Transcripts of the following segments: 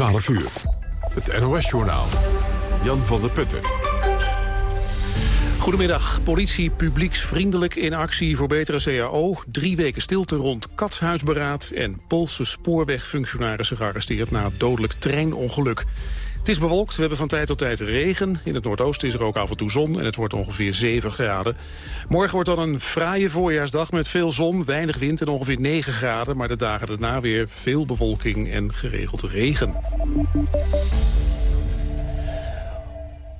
12 uur. Het NOS-journaal. Jan van der Putten. Goedemiddag. Politie publieksvriendelijk in actie voor betere CAO. Drie weken stilte rond katshuisberaad. En Poolse spoorwegfunctionarissen gearresteerd na dodelijk treinongeluk. Het is bewolkt, we hebben van tijd tot tijd regen. In het noordoosten is er ook af en toe zon en het wordt ongeveer 7 graden. Morgen wordt dan een fraaie voorjaarsdag met veel zon, weinig wind en ongeveer 9 graden. Maar de dagen daarna weer veel bewolking en geregeld regen.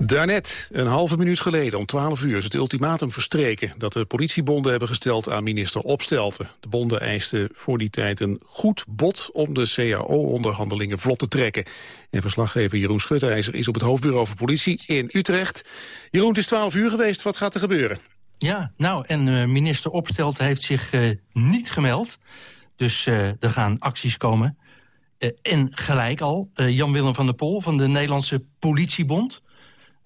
Daarnet, een halve minuut geleden, om 12 uur, is het ultimatum verstreken... dat de politiebonden hebben gesteld aan minister Opstelten. De bonden eisten voor die tijd een goed bod om de CAO-onderhandelingen vlot te trekken. En verslaggever Jeroen Schutteijzer is op het hoofdbureau voor politie in Utrecht. Jeroen, het is 12 uur geweest. Wat gaat er gebeuren? Ja, nou, en uh, minister Opstelten heeft zich uh, niet gemeld. Dus uh, er gaan acties komen. en gelijk al, Jan-Willem van der Pol van de Nederlandse Politiebond...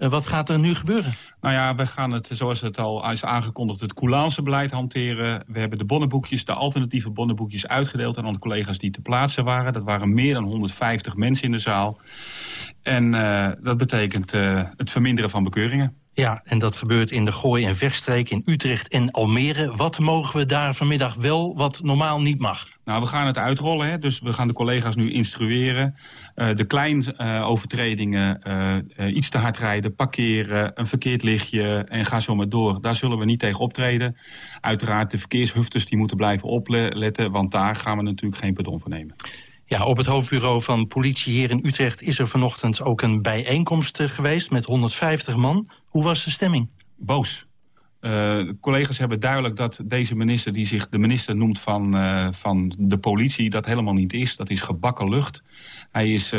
Uh, wat gaat er nu gebeuren? Nou ja, we gaan het, zoals het al is aangekondigd, het coulance beleid hanteren. We hebben de bonnenboekjes, de alternatieve bonnenboekjes uitgedeeld... aan de collega's die te plaatsen waren. Dat waren meer dan 150 mensen in de zaal. En uh, dat betekent uh, het verminderen van bekeuringen. Ja, en dat gebeurt in de Gooi- en Vechtstreek, in Utrecht en Almere. Wat mogen we daar vanmiddag wel, wat normaal niet mag? Nou, we gaan het uitrollen, hè? dus we gaan de collega's nu instrueren. Uh, de kleine uh, overtredingen, uh, iets te hard rijden, parkeren, een verkeerd lichtje en ga zo maar door. Daar zullen we niet tegen optreden. Uiteraard de verkeershufters die moeten blijven opletten, want daar gaan we natuurlijk geen pardon voor nemen. Ja, op het hoofdbureau van politie hier in Utrecht is er vanochtend ook een bijeenkomst geweest met 150 man. Hoe was de stemming? Boos. Uh, collega's hebben duidelijk dat deze minister, die zich de minister noemt van, uh, van de politie, dat helemaal niet is. Dat is gebakken lucht. Hij is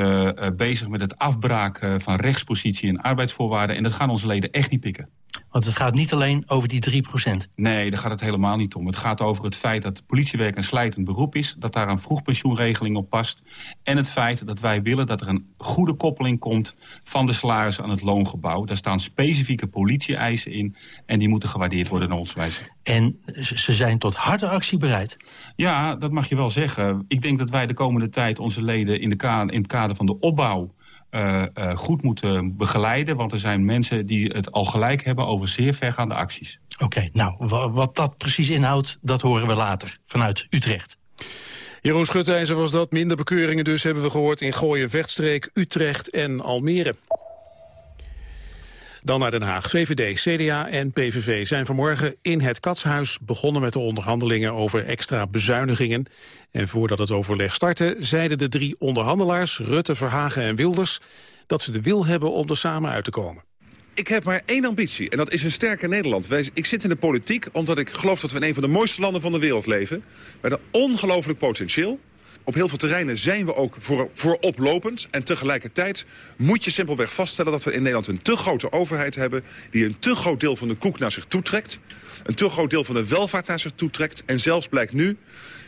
bezig met het afbraken van rechtspositie en arbeidsvoorwaarden. En dat gaan onze leden echt niet pikken. Want het gaat niet alleen over die 3% Nee, daar gaat het helemaal niet om. Het gaat over het feit dat politiewerk een slijtend beroep is... dat daar een vroegpensioenregeling op past... en het feit dat wij willen dat er een goede koppeling komt... van de salarissen aan het loongebouw. Daar staan specifieke politie-eisen in... en die moeten gewaardeerd worden naar ons wijze. En ze zijn tot harde actie bereid? Ja, dat mag je wel zeggen. Ik denk dat wij de komende tijd onze leden in, de in het kader van de opbouw uh, uh, goed moeten begeleiden. Want er zijn mensen die het al gelijk hebben over zeer vergaande acties. Oké, okay, nou, wat dat precies inhoudt, dat horen we later vanuit Utrecht. Jeroen Schutijzer was dat. Minder bekeuringen dus hebben we gehoord in Gooien, Vechtstreek, Utrecht en Almere. Dan naar Den Haag. VVD, CDA en PVV zijn vanmorgen in het Katshuis begonnen met de onderhandelingen over extra bezuinigingen. En voordat het overleg startte zeiden de drie onderhandelaars, Rutte, Verhagen en Wilders, dat ze de wil hebben om er samen uit te komen. Ik heb maar één ambitie en dat is een sterker Nederland. Ik zit in de politiek omdat ik geloof dat we in een van de mooiste landen van de wereld leven. Met een ongelooflijk potentieel. Op heel veel terreinen zijn we ook voor, vooroplopend. En tegelijkertijd moet je simpelweg vaststellen dat we in Nederland een te grote overheid hebben... die een te groot deel van de koek naar zich toetrekt. Een te groot deel van de welvaart naar zich toetrekt. En zelfs blijkt nu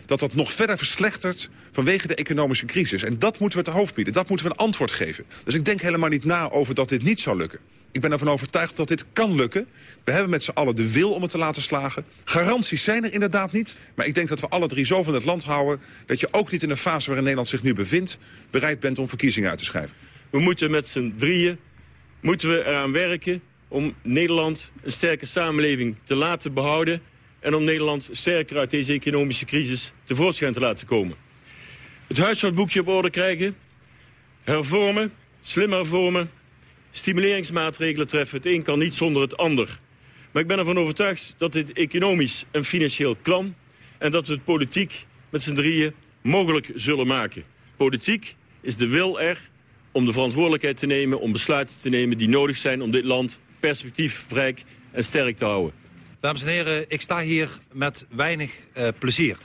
dat dat nog verder verslechtert vanwege de economische crisis. En dat moeten we te hoofd bieden, dat moeten we een antwoord geven. Dus ik denk helemaal niet na over dat dit niet zou lukken. Ik ben ervan overtuigd dat dit kan lukken. We hebben met z'n allen de wil om het te laten slagen. Garanties zijn er inderdaad niet. Maar ik denk dat we alle drie zo van het land houden... dat je ook niet in de fase waarin Nederland zich nu bevindt... bereid bent om verkiezingen uit te schrijven. We moeten met z'n drieën moeten we eraan werken om Nederland een sterke samenleving te laten behouden... en om Nederland sterker uit deze economische crisis tevoorschijn te laten komen. Het huishoudboekje op orde krijgen, hervormen, slim hervormen stimuleringsmaatregelen treffen. Het een kan niet zonder het ander. Maar ik ben ervan overtuigd dat dit economisch en financieel kan... en dat we het politiek met z'n drieën mogelijk zullen maken. Politiek is de wil er om de verantwoordelijkheid te nemen... om besluiten te nemen die nodig zijn om dit land perspectiefrijk en sterk te houden. Dames en heren, ik sta hier met weinig uh, plezier.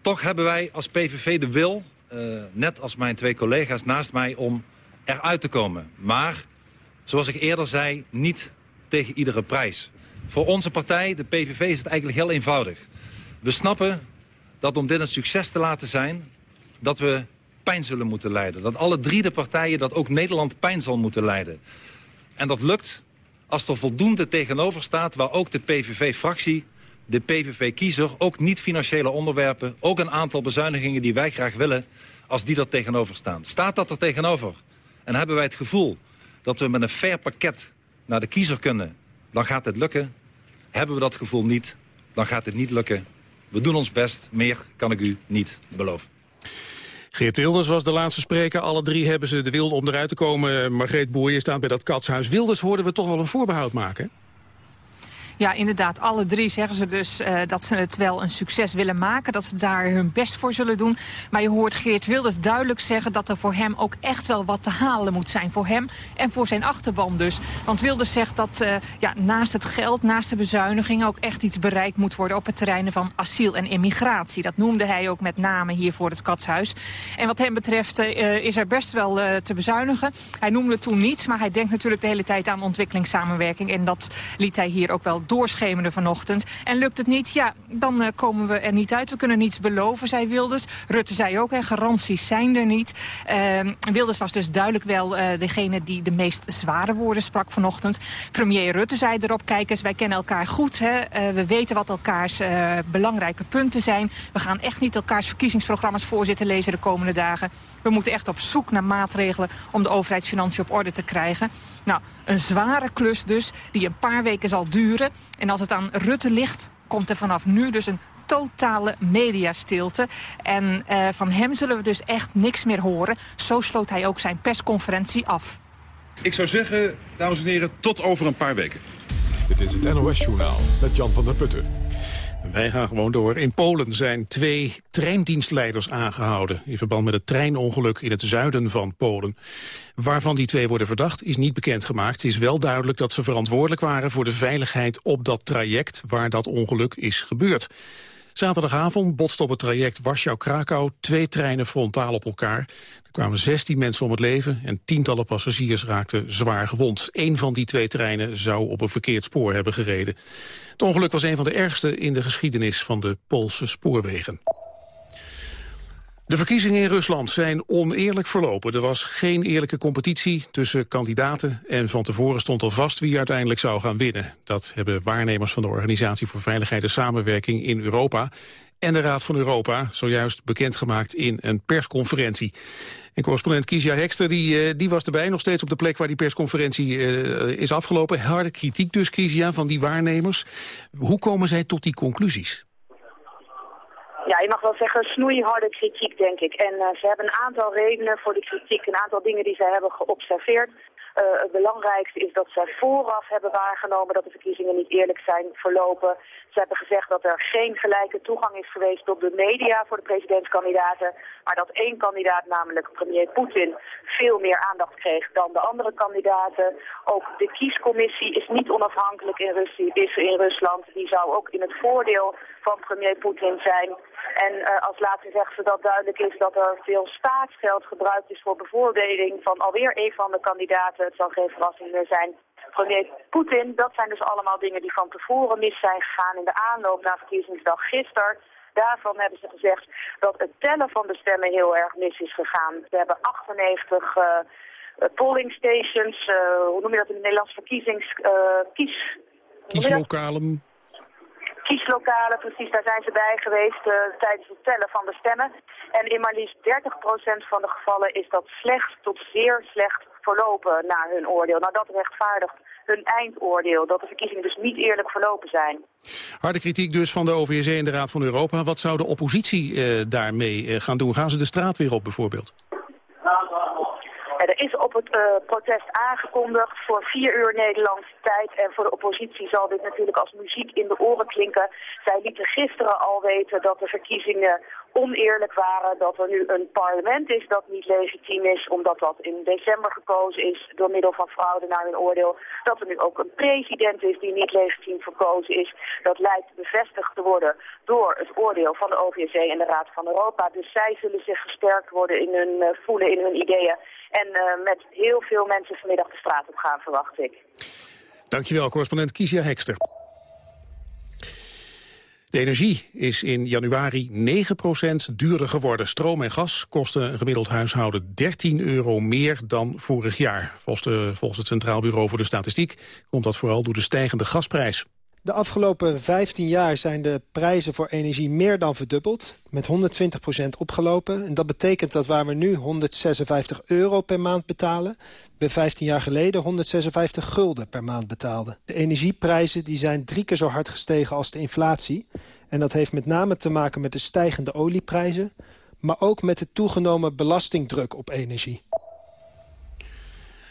Toch hebben wij als PVV de wil, uh, net als mijn twee collega's naast mij... om eruit te komen. Maar zoals ik eerder zei, niet tegen iedere prijs. Voor onze partij, de PVV, is het eigenlijk heel eenvoudig. We snappen dat om dit een succes te laten zijn... dat we pijn zullen moeten leiden. Dat alle drie de partijen, dat ook Nederland pijn zal moeten leiden. En dat lukt als er voldoende tegenover staat... waar ook de PVV-fractie, de PVV-kiezer... ook niet-financiële onderwerpen, ook een aantal bezuinigingen die wij graag willen als die er tegenover staan. Staat dat er tegenover? En hebben wij het gevoel dat we met een fair pakket naar de kiezer kunnen... dan gaat het lukken. Hebben we dat gevoel niet, dan gaat het niet lukken. We doen ons best, meer kan ik u niet beloven. Geert Wilders was de laatste spreker. Alle drie hebben ze de wil om eruit te komen. Margreet Boer, staat bij dat katshuis. Wilders hoorden we toch wel een voorbehoud maken? Ja, inderdaad. Alle drie zeggen ze dus uh, dat ze het wel een succes willen maken. Dat ze daar hun best voor zullen doen. Maar je hoort Geert Wilders duidelijk zeggen dat er voor hem ook echt wel wat te halen moet zijn. Voor hem en voor zijn achterban dus. Want Wilders zegt dat uh, ja, naast het geld, naast de bezuiniging... ook echt iets bereikt moet worden op het terrein van asiel en immigratie. Dat noemde hij ook met name hier voor het Katshuis. En wat hem betreft uh, is er best wel te bezuinigen. Hij noemde toen niets, maar hij denkt natuurlijk de hele tijd aan ontwikkelingssamenwerking. En dat liet hij hier ook wel doorschemerde vanochtend. En lukt het niet, ja, dan uh, komen we er niet uit. We kunnen niets beloven, zei Wilders. Rutte zei ook, hè, garanties zijn er niet. Uh, Wilders was dus duidelijk wel uh, degene die de meest zware woorden sprak vanochtend. Premier Rutte zei erop, kijk eens, wij kennen elkaar goed. Hè. Uh, we weten wat elkaars belangrijke punten zijn. We gaan echt niet elkaars verkiezingsprogramma's voorzitten lezen de komende dagen. We moeten echt op zoek naar maatregelen om de overheidsfinanciën op orde te krijgen. Nou, een zware klus dus, die een paar weken zal duren. En als het aan Rutte ligt, komt er vanaf nu dus een totale mediastilte. En uh, van hem zullen we dus echt niks meer horen. Zo sloot hij ook zijn persconferentie af. Ik zou zeggen, dames en heren, tot over een paar weken. Dit is het NOS Journaal met Jan van der Putten. Wij gaan gewoon door. In Polen zijn twee treindienstleiders aangehouden... in verband met het treinongeluk in het zuiden van Polen. Waarvan die twee worden verdacht is niet bekendgemaakt. Het is wel duidelijk dat ze verantwoordelijk waren voor de veiligheid op dat traject... waar dat ongeluk is gebeurd. Zaterdagavond botst op het traject Warschau-Krakau twee treinen frontaal op elkaar. Er kwamen 16 mensen om het leven en tientallen passagiers raakten zwaar gewond. Eén van die twee treinen zou op een verkeerd spoor hebben gereden. Het ongeluk was een van de ergste in de geschiedenis van de Poolse spoorwegen. De verkiezingen in Rusland zijn oneerlijk verlopen. Er was geen eerlijke competitie tussen kandidaten... en van tevoren stond al vast wie uiteindelijk zou gaan winnen. Dat hebben waarnemers van de Organisatie voor Veiligheid en Samenwerking in Europa... en de Raad van Europa zojuist bekendgemaakt in een persconferentie. En correspondent Kiesja Hekster die, uh, die was erbij, nog steeds op de plek waar die persconferentie uh, is afgelopen. Harde kritiek dus, Kiesja, van die waarnemers. Hoe komen zij tot die conclusies? Ja, je mag wel zeggen snoeiharde kritiek, denk ik. En uh, ze hebben een aantal redenen voor die kritiek, een aantal dingen die ze hebben geobserveerd. Uh, het belangrijkste is dat zij vooraf hebben waargenomen dat de verkiezingen niet eerlijk zijn verlopen. Ze hebben gezegd dat er geen gelijke toegang is geweest tot de media voor de presidentskandidaten. Maar dat één kandidaat, namelijk premier Poetin, veel meer aandacht kreeg dan de andere kandidaten. Ook de kiescommissie is niet onafhankelijk in, Rusland. Die zou ook in het voordeel van premier Poetin zijn. En uh, als laatste zegt ze dat duidelijk is dat er veel staatsgeld gebruikt is voor bevoordeling van alweer een van de kandidaten. Het zal geen verrassing meer zijn. Premier Poetin, dat zijn dus allemaal dingen die van tevoren mis zijn gegaan in de aanloop naar verkiezingsdag gisteren. Daarvan hebben ze gezegd dat het tellen van de stemmen heel erg mis is gegaan. Ze hebben 98 uh, polling stations, uh, hoe noem je dat in het Nederlands, verkiezings... Uh, kies... Kieslokalen kieslokalen, precies, daar zijn ze bij geweest tijdens het tellen van de stemmen. En in maar liefst 30% van de gevallen is dat slecht tot zeer slecht verlopen naar hun oordeel. Nou, dat rechtvaardigt hun eindoordeel, dat de verkiezingen dus niet eerlijk verlopen zijn. Harde kritiek dus van de OVSE en de Raad van Europa. Wat zou de oppositie uh, daarmee uh, gaan doen? Gaan ze de straat weer op bijvoorbeeld? Er is op het uh, protest aangekondigd voor vier uur Nederlandse tijd. En voor de oppositie zal dit natuurlijk als muziek in de oren klinken. Zij lieten gisteren al weten dat de verkiezingen oneerlijk waren. Dat er nu een parlement is dat niet legitiem is, omdat dat in december gekozen is door middel van fraude naar hun oordeel. Dat er nu ook een president is die niet legitiem verkozen is. Dat lijkt bevestigd te worden door het oordeel van de OVSE en de Raad van Europa. Dus zij zullen zich gesterkt worden in hun uh, voelen, in hun ideeën. En uh, met heel veel mensen vanmiddag de straat op gaan, verwacht ik. Dankjewel, correspondent Kisia Hekster. De energie is in januari 9% duurder geworden. Stroom en gas kosten een gemiddeld huishouden 13 euro meer dan vorig jaar. Volgens, het Centraal Bureau voor de Statistiek komt dat vooral door de stijgende gasprijs. De afgelopen 15 jaar zijn de prijzen voor energie meer dan verdubbeld. Met 120% opgelopen. En dat betekent dat waar we nu 156 euro per maand betalen... we 15 jaar geleden 156 gulden per maand betaalden. De energieprijzen die zijn drie keer zo hard gestegen als de inflatie. En dat heeft met name te maken met de stijgende olieprijzen... maar ook met de toegenomen belastingdruk op energie.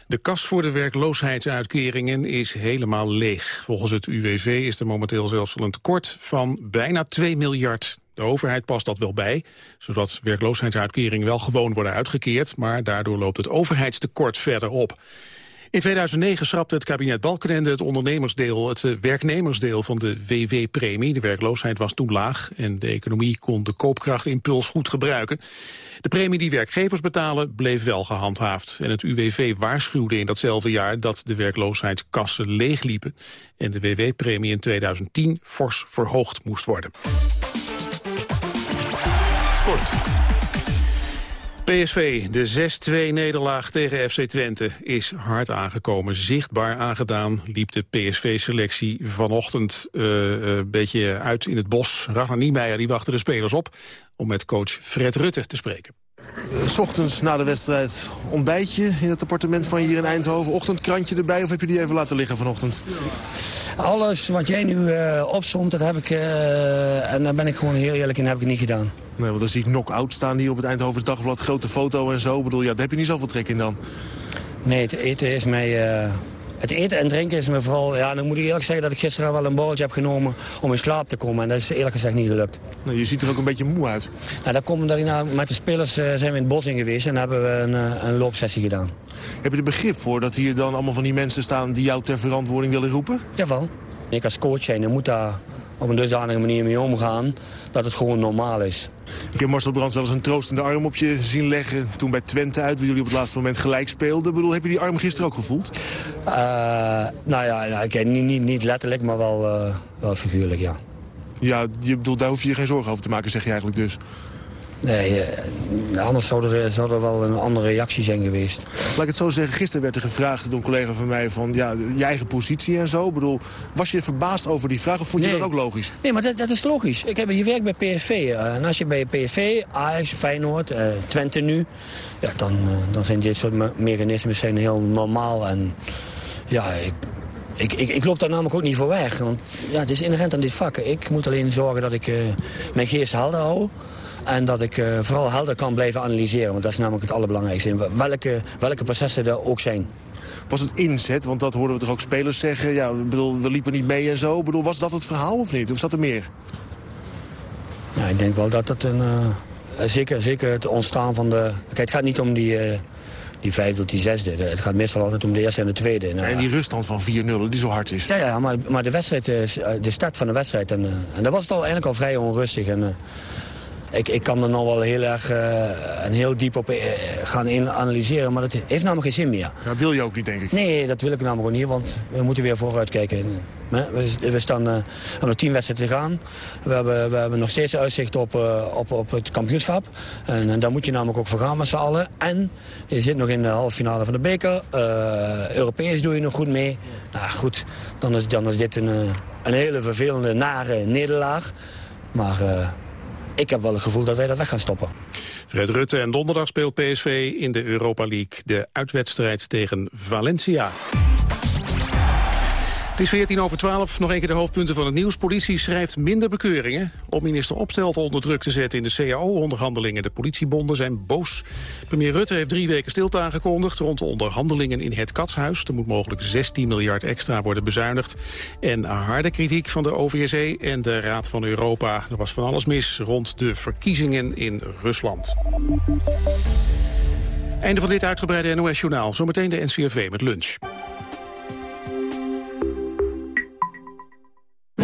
De kas voor de werkloosheidsuitkeringen is helemaal leeg. Volgens het UWV is er momenteel zelfs wel een tekort van bijna 2 miljard. De overheid past dat wel bij, zodat werkloosheidsuitkeringen wel gewoon worden uitgekeerd, maar daardoor loopt het overheidstekort verder op. In 2009 schrapte het kabinet Balkenende het ondernemersdeel, het eh, werknemersdeel van de WW-premie. De werkloosheid was toen laag en de economie kon de koopkrachtimpuls goed gebruiken. De premie die werkgevers betalen bleef wel gehandhaafd. En het UWV waarschuwde in datzelfde jaar dat de werkloosheidskassen leegliepen en de WW-premie in 2010 fors verhoogd moest worden. Sport. PSV, de 6-2-nederlaag tegen FC Twente, is hard aangekomen. Zichtbaar aangedaan liep de PSV-selectie vanochtend uh, een beetje uit in het bos. Ragnar Niemeyer die wachtte de spelers op om met coach Fred Rutte te spreken. S ochtends na de wedstrijd ontbijtje in het appartement van hier in Eindhoven. Ochtendkrantje erbij of heb je die even laten liggen vanochtend? Alles wat jij nu uh, opzond, dat heb ik... Uh, en daar ben ik gewoon heel eerlijk in, heb ik niet gedaan. Nee, want dan zie ik knock-out staan hier op het Eindhovens Dagblad. Grote foto en zo. Ik bedoel, ja, daar heb je niet zoveel trek in dan. Nee, het eten is mij... Uh, het eten en drinken is me vooral... Ja, dan moet ik eerlijk zeggen dat ik gisteren wel een borreltje heb genomen om in slaap te komen. En dat is eerlijk gezegd niet gelukt. Nou, je ziet er ook een beetje moe uit. Nou, dat komt omdat ik nou, met de spelers uh, zijn we in het bos in geweest en hebben we een, een loopsessie gedaan. Heb je er begrip voor dat hier dan allemaal van die mensen staan die jou ter verantwoording willen roepen? Jawel. Ik als coach zijn, moet daar op een dusdanige manier mee omgaan dat het gewoon normaal is. Ik heb Marcel Brands wel eens een troostende arm op je zien leggen toen bij Twente uit, waar jullie op het laatste moment gelijk speelden. Ik bedoel, heb je die arm gisteren ook gevoeld? Uh, nou ja, nou, okay, niet, niet, niet letterlijk, maar wel, uh, wel figuurlijk, ja. Ja, je bedoelt, daar hoef je je geen zorgen over te maken, zeg je eigenlijk dus. Nee, uh, anders zou er, zou er wel een andere reactie zijn geweest. Laat ik het zo zeggen, gisteren werd er gevraagd door een collega van mij... van ja, je eigen positie en zo. Ik bedoel, was je verbaasd over die vraag of vond je dat ook logisch? Nee, maar dat, dat is logisch. Ik heb hier werk bij PSV. Uh, en als je bij PSV, Ajax, Feyenoord, uh, Twente nu... Ja, dan, dan zijn dit soort me mechanismen zijn heel normaal. En ja, ik, ik, ik, ik, loop daar namelijk ook niet voor weg. Want ja, het is inherent aan dit vak. Ik moet alleen zorgen dat ik mijn geest helder hou. En dat ik uh, vooral helder kan blijven analyseren. Want dat is namelijk het allerbelangrijkste. In welke, welke processen er ook zijn. Was het inzet? Want dat hoorden we toch ook spelers zeggen. Ja, bedoel, we liepen niet mee en zo. Bedoel, was dat het verhaal of niet? Of zat er meer? Ja, ik denk wel dat het een... Uh, zeker, zeker het ontstaan van de... Kijk, het gaat niet om die... Uh, die vijfde of die zesde. Het gaat meestal altijd om de eerste en de tweede. Nou, en die ruststand van 4-0, die zo hard is. Ja, ja maar, maar de wedstrijd, de start van de wedstrijd. En, en dat was het al eigenlijk al vrij onrustig. En, ik, ik kan er nog wel heel erg uh, en heel diep op uh, gaan analyseren, maar dat heeft namelijk geen zin meer. Dat wil je ook niet, denk ik. Nee, dat wil ik namelijk ook niet, want we moeten weer vooruit kijken. We, we staan uh, aan de tien wedstrijden te gaan. We hebben, we hebben nog steeds uitzicht op, op, op het kampioenschap. En, en, daar moet je namelijk ook voor gaan met z'n allen. En je zit nog in de halve finale van de beker. Europees doe je nog goed mee. Nou goed, dan is, dan is dit een, een hele vervelende, nare nederlaag. Maar ik heb wel het gevoel dat wij dat weg gaan stoppen. Fred Rutte en donderdag speelt PSV in de Europa League. De uitwedstrijd tegen Valencia. Het is 14 over 12. Nog een keer de hoofdpunten van het nieuws. Politie schrijft minder bekeuringen om minister Opstelten onder druk te zetten in de CAO-onderhandelingen. De politiebonden zijn boos. Premier Rutte heeft drie weken stilte aangekondigd rond de onderhandelingen in het Katshuis. Er moet mogelijk 16 miljard extra worden bezuinigd. En harde kritiek van de OVSE en de Raad van Europa. Er was van alles mis rond de verkiezingen in Rusland. Einde van dit uitgebreide NOS-journaal. Zometeen de NCRV met lunch.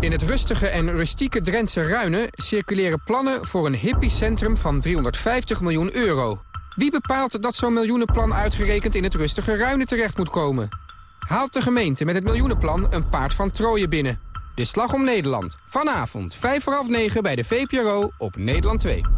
In het rustige en rustieke Drentse Ruinen circuleren plannen voor een hippiecentrum van 350 miljoen euro. Wie bepaalt dat zo'n miljoenenplan uitgerekend in het rustige Ruinen terecht moet komen? Haalt de gemeente met het miljoenenplan een paard van Troje binnen? De Slag om Nederland. Vanavond, 5 voor half 9 bij de VPRO op Nederland 2.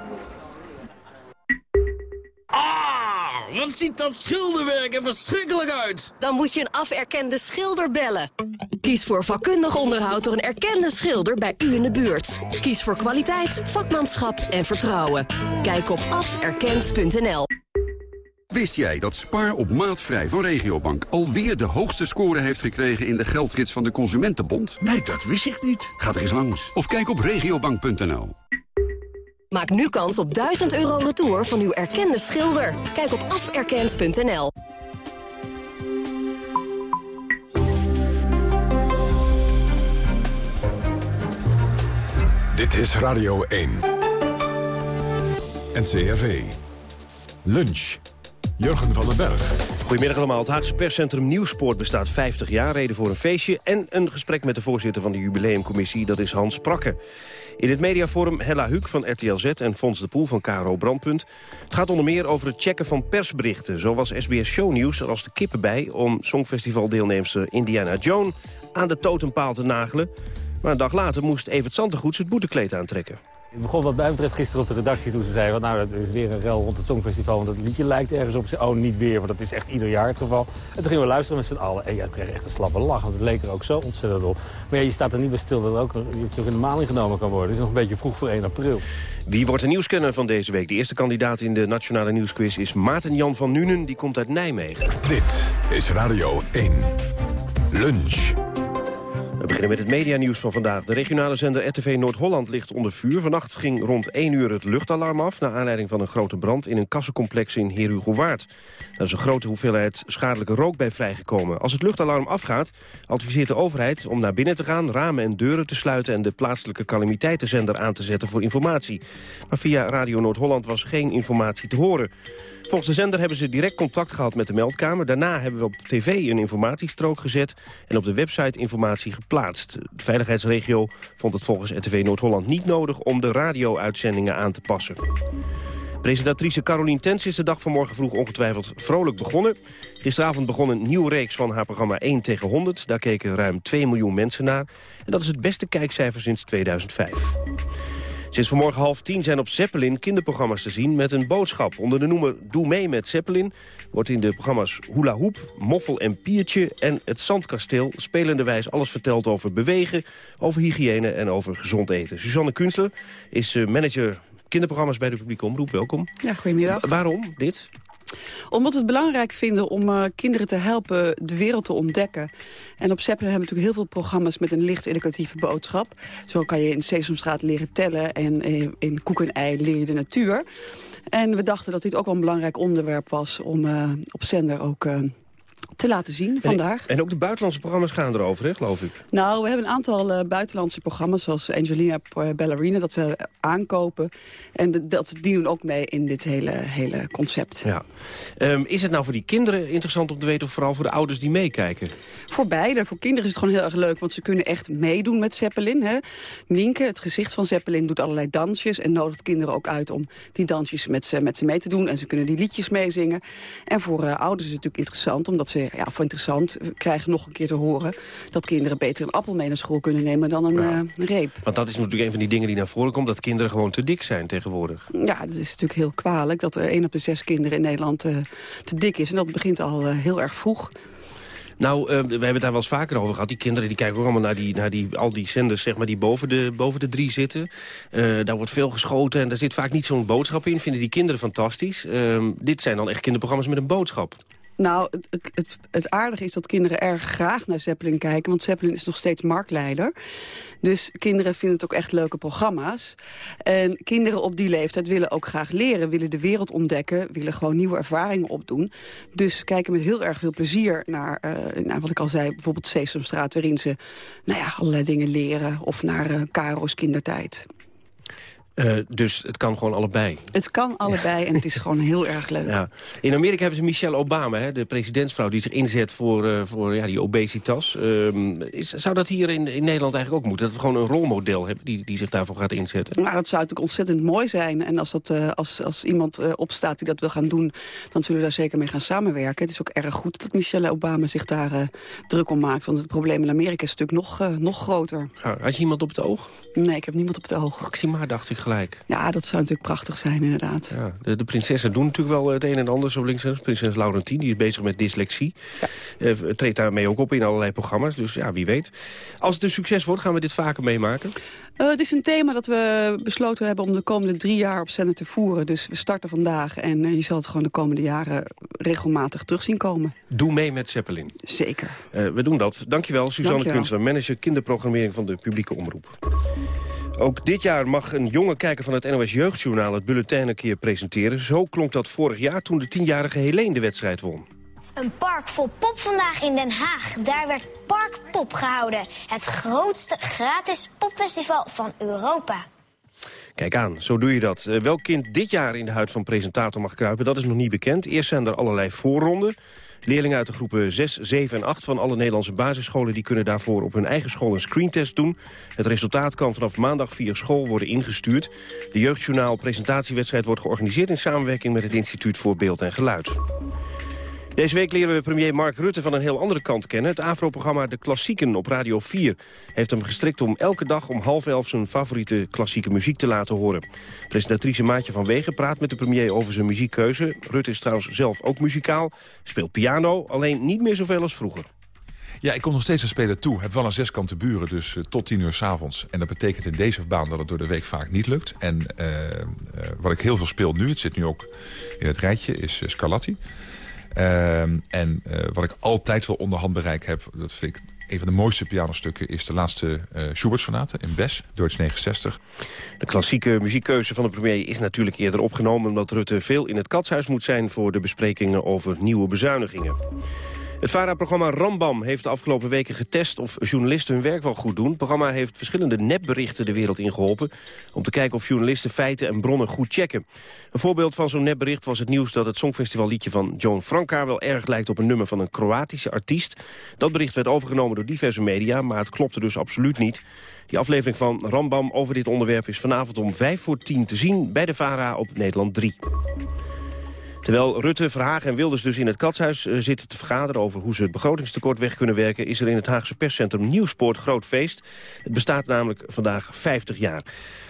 Wat ziet dat schilderwerk er verschrikkelijk uit. Dan moet je een aferkende schilder bellen. Kies voor vakkundig onderhoud door een erkende schilder bij u in de buurt. Kies voor kwaliteit, vakmanschap en vertrouwen. Kijk op aferkend.nl. Wist jij dat Spaar op maatvrij van Regiobank alweer de hoogste score heeft gekregen in de geldgids van de Consumentenbond? Nee, dat wist ik niet. Ga er eens langs of kijk op regiobank.nl. Maak nu kans op 1000 euro retour van uw erkende schilder. Kijk op aferkend.nl. Dit is Radio 1. NCRV. Lunch. Jurgen van den Berg. Goedemiddag allemaal. Het Haagse perscentrum Nieuwspoort bestaat 50 jaar. Reden voor een feestje en een gesprek met de voorzitter van de jubileumcommissie. Dat is Hans Prakke. In het mediaforum Hella Huuk van RTL Z en Fons de Poel van KRO Brandpunt. Het gaat onder meer over het checken van persberichten. Zo was SBS Shownieuws er als de kippen bij... om Songfestivaldeelnemster Indiana Jones aan de totempaal te nagelen. Maar een dag later moest Evert Santegoeds het boetekleed aantrekken. Het begon wat mij betreft gisteren op de redactie toen ze zeiden... Van, nou, dat is weer een rel rond het Songfestival, want dat liedje lijkt ergens op. Oh, niet weer, want dat is echt ieder jaar het geval. En toen gingen we luisteren met z'n allen. En ja, ik kreeg echt een slappe lach, want het leek er ook zo ontzettend op. Maar ja, je staat er niet bij stil dat er ook, je ook in de maling genomen kan worden. Het is nog een beetje vroeg voor 1 april. Wie wordt de nieuwskenner van deze week? De eerste kandidaat in de Nationale Nieuwsquiz is Maarten-Jan van Nuenen. Die komt uit Nijmegen. Dit is Radio 1. Lunch. We beginnen met het medianieuws van vandaag. De regionale zender RTV Noord-Holland ligt onder vuur. Vannacht ging rond 1 uur het luchtalarm af... naar aanleiding van een grote brand in een kassencomplex in Heerhugowaard. Daar is een grote hoeveelheid schadelijke rook bij vrijgekomen. Als het luchtalarm afgaat, adviseert de overheid om naar binnen te gaan... ramen en deuren te sluiten en de plaatselijke calamiteitenzender aan te zetten voor informatie. Maar via Radio Noord-Holland was geen informatie te horen. Volgens de zender hebben ze direct contact gehad met de meldkamer. Daarna hebben we op tv een informatiestrook gezet en op de website informatie geplaatst. De veiligheidsregio vond het volgens RTV Noord-Holland niet nodig om de radio-uitzendingen aan te passen. Presentatrice Carolien Tens is de dag van morgen vroeg ongetwijfeld vrolijk begonnen. Gisteravond begon een nieuwe reeks van haar programma 1 tegen 100. Daar keken ruim 2 miljoen mensen naar. En dat is het beste kijkcijfer sinds 2005. Sinds vanmorgen half tien zijn op Zeppelin kinderprogramma's te zien met een boodschap. Onder de noemer Doe mee met Zeppelin wordt in de programma's Hula Hoop, Moffel en Piertje en Het Zandkasteel spelenderwijs alles verteld over bewegen, over hygiëne en over gezond eten. Suzanne Kunstler is eh, manager kinderprogramma's bij de publieke omroep. Welkom. Ja, goedemiddag. Waarom dit? Omdat we het belangrijk vinden om uh, kinderen te helpen de wereld te ontdekken. En op Zeppelin hebben we natuurlijk heel veel programma's met een licht educatieve boodschap. Zo kan je in Sesamstraat leren tellen en uh, in Koek en Ei leer je de natuur. En we dachten dat dit ook wel een belangrijk onderwerp was om uh, op zender ook te laten zien vandaag. En ook de buitenlandse programma's gaan erover, hè, geloof ik? Nou, we hebben een aantal uh, buitenlandse programma's... zoals Angelina Ballerina, dat we aankopen. En de, dat, die doen ook mee in dit hele, hele concept. Ja. Um, is het nou voor die kinderen interessant om te weten... of vooral voor de ouders die meekijken? Voor beide. Voor kinderen is het gewoon heel erg leuk... want ze kunnen echt meedoen met Zeppelin. Hè. Nienke, het gezicht van Zeppelin, doet allerlei dansjes... en nodigt kinderen ook uit om die dansjes met ze, met ze mee te doen. En ze kunnen die liedjes meezingen. En voor uh, ouders is het natuurlijk interessant... omdat ze ja, voor interessant krijgen nog een keer te horen... dat kinderen beter een appel mee naar school kunnen nemen dan een, ja. uh, reep. Want dat is natuurlijk een van die dingen die naar voren komt... dat kinderen gewoon te dik zijn tegenwoordig. Ja, dat is natuurlijk heel kwalijk... dat er één op de zes kinderen in Nederland uh, te dik is. En dat begint al uh, heel erg vroeg. Nou, we hebben het daar wel eens vaker over gehad. Die kinderen die kijken ook allemaal naar, die, naar die, al die zenders zeg maar, die boven de, boven de drie zitten. Uh, daar wordt veel geschoten en daar zit vaak niet zo'n boodschap in. Vinden die kinderen fantastisch. Uh, dit zijn dan echt kinderprogramma's met een boodschap. Nou, het, het, het, aardige is dat kinderen erg graag naar Zeppelin kijken... want Zeppelin is nog steeds marktleider. Dus kinderen vinden het ook echt leuke programma's. En kinderen op die leeftijd willen ook graag leren, willen de wereld ontdekken... willen gewoon nieuwe ervaringen opdoen. Dus kijken met heel erg veel plezier naar, naar wat ik al zei... bijvoorbeeld Sesamstraat, waarin ze nou ja, allerlei dingen leren... of naar uh, Caro's kindertijd. Uh, dus het kan gewoon allebei. Het kan allebei en het is gewoon heel erg leuk. Ja. In Amerika hebben ze Michelle Obama, hè, de presidentsvrouw... die zich inzet voor, uh, voor ja, die obesitas. Uh, is, zou dat hier in, in Nederland eigenlijk ook moeten? Dat we gewoon een rolmodel hebben die, die zich daarvoor gaat inzetten? Nou, dat zou natuurlijk ontzettend mooi zijn. En als, dat, uh, als, als iemand opstaat die dat wil gaan doen... dan zullen we daar zeker mee gaan samenwerken. Het is ook erg goed dat Michelle Obama zich daar druk om maakt. Want het probleem in Amerika is natuurlijk nog, nog groter. Ja, had je iemand op het oog? Nee, ik heb niemand op het oog. Maxima, dacht ik gelijk. Ja, dat zou natuurlijk prachtig zijn, inderdaad. Ja, de, de prinsessen doen natuurlijk wel het een en ander zo links. Prinses Laurentien, die is bezig met dyslexie. Ja. Uh, treedt daarmee ook op in allerlei programma's. Dus ja, wie weet. Als het een succes wordt, gaan we dit vaker meemaken? Uh, het is een thema dat we besloten hebben om de komende drie jaar op zender te voeren. Dus we starten vandaag en uh, je zal het gewoon de komende jaren regelmatig terug zien komen. Doe mee met Zeppelin. Zeker. Uh, we doen dat. Dankjewel, Suzanne Dankjewel. Kunstler, manager kinderprogrammering van de publieke omroep. Ook dit jaar mag een jonge kijker van het NOS Jeugdjournaal het bulletin een keer presenteren. Zo klonk dat vorig jaar toen de tienjarige Helene de wedstrijd won. Een park vol pop vandaag in Den Haag. Daar werd Park Pop gehouden. Het grootste gratis popfestival van Europa. Kijk aan, zo doe je dat. Uh, welk kind dit jaar in de huid van presentator mag kruipen, dat is nog niet bekend. Eerst zijn er allerlei voorronden. Leerlingen uit de groepen 6, 7 en 8 van alle Nederlandse basisscholen... die kunnen daarvoor op hun eigen school een screentest doen. Het resultaat kan vanaf maandag via school worden ingestuurd. De Jeugdjournaal presentatiewedstrijd wordt georganiseerd... in samenwerking met het Instituut voor Beeld en Geluid. Deze week leren we premier Mark Rutte van een heel andere kant kennen. Het AVRO-programma De Klassieken op Radio 4 heeft hem gestrikt om elke dag om half elf zijn favoriete klassieke muziek te laten horen. Presentatrice Maatje van Wegen praat met de premier over zijn muziekkeuze. Rutte is trouwens zelf ook muzikaal, speelt piano, alleen niet meer zoveel als vroeger. Ja, ik kom nog steeds een speler toe. Heb wel een zeskante buren, dus uh, tot tien uur s'avonds. En dat betekent in deze baan dat het door de week vaak niet lukt. En uh, uh, wat ik heel veel speel nu, het zit nu ook in het rijtje, is Scarlatti. Uh, en uh, wat ik altijd wel onderhand bereik heb... dat vind ik een van de mooiste pianostukken... is de laatste uh, Schubert-sonate in Bes, Deutsch 69. De klassieke muziekkeuze van de premier is natuurlijk eerder opgenomen... omdat Rutte veel in het katshuis moet zijn... voor de besprekingen over nieuwe bezuinigingen. Het VARA-programma Rambam heeft de afgelopen weken getest of journalisten hun werk wel goed doen. Het programma heeft verschillende nepberichten de wereld ingeholpen... om te kijken of journalisten feiten en bronnen goed checken. Een voorbeeld van zo'n nepbericht was het nieuws dat het Songfestivalliedje van Joan Franka wel erg lijkt op een nummer van een Kroatische artiest. Dat bericht werd overgenomen door diverse media, maar het klopte dus absoluut niet. Die aflevering van Rambam over dit onderwerp is vanavond om 5 voor 10 te zien bij de VARA op Nederland 3. Terwijl Rutte, Verhagen en Wilders dus in het katshuis uh, zitten te vergaderen... over hoe ze het begrotingstekort weg kunnen werken... is er in het Haagse perscentrum Nieuwspoort groot feest. Het bestaat namelijk vandaag 50 jaar.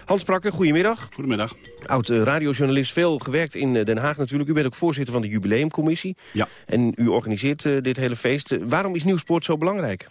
Hans Prakker, goedemiddag. Goedemiddag. Oud uh, radiojournalist, veel gewerkt in Den Haag natuurlijk. U bent ook voorzitter van de jubileumcommissie. Ja. En u organiseert uh, dit hele feest. waarom is Nieuwspoort zo belangrijk?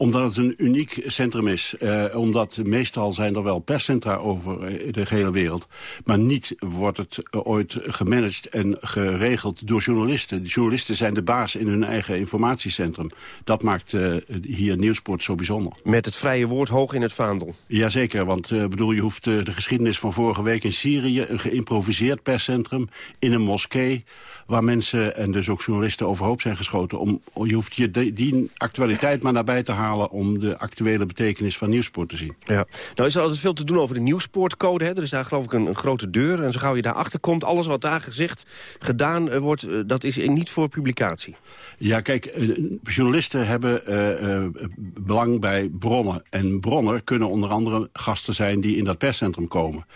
Omdat het een uniek centrum is. Uh, omdat meestal zijn er wel perscentra over de hele wereld. Maar niet wordt het ooit gemanaged en geregeld door journalisten. De journalisten zijn de baas in hun eigen informatiecentrum. Dat maakt uh, hier Nieuwsport zo bijzonder. Met het vrije woord hoog in het vaandel. Jazeker, want uh, bedoel, je hoeft de geschiedenis van vorige week in Syrië... een geïmproviseerd perscentrum in een moskee waar mensen en dus ook journalisten overhoop zijn geschoten. Om, je hoeft je die actualiteit maar nabij te halen... om de actuele betekenis van nieuwsport te zien. Ja. Nou is er altijd veel te doen over de nieuwsportcode. Hè? Er is daar geloof ik een, een grote deur. En zo gauw je daarachter komt, alles wat daar gezegd, gedaan wordt... dat is niet voor publicatie. Ja, kijk, journalisten hebben uh, uh, belang bij bronnen. En bronnen kunnen onder andere gasten zijn die in dat perscentrum komen.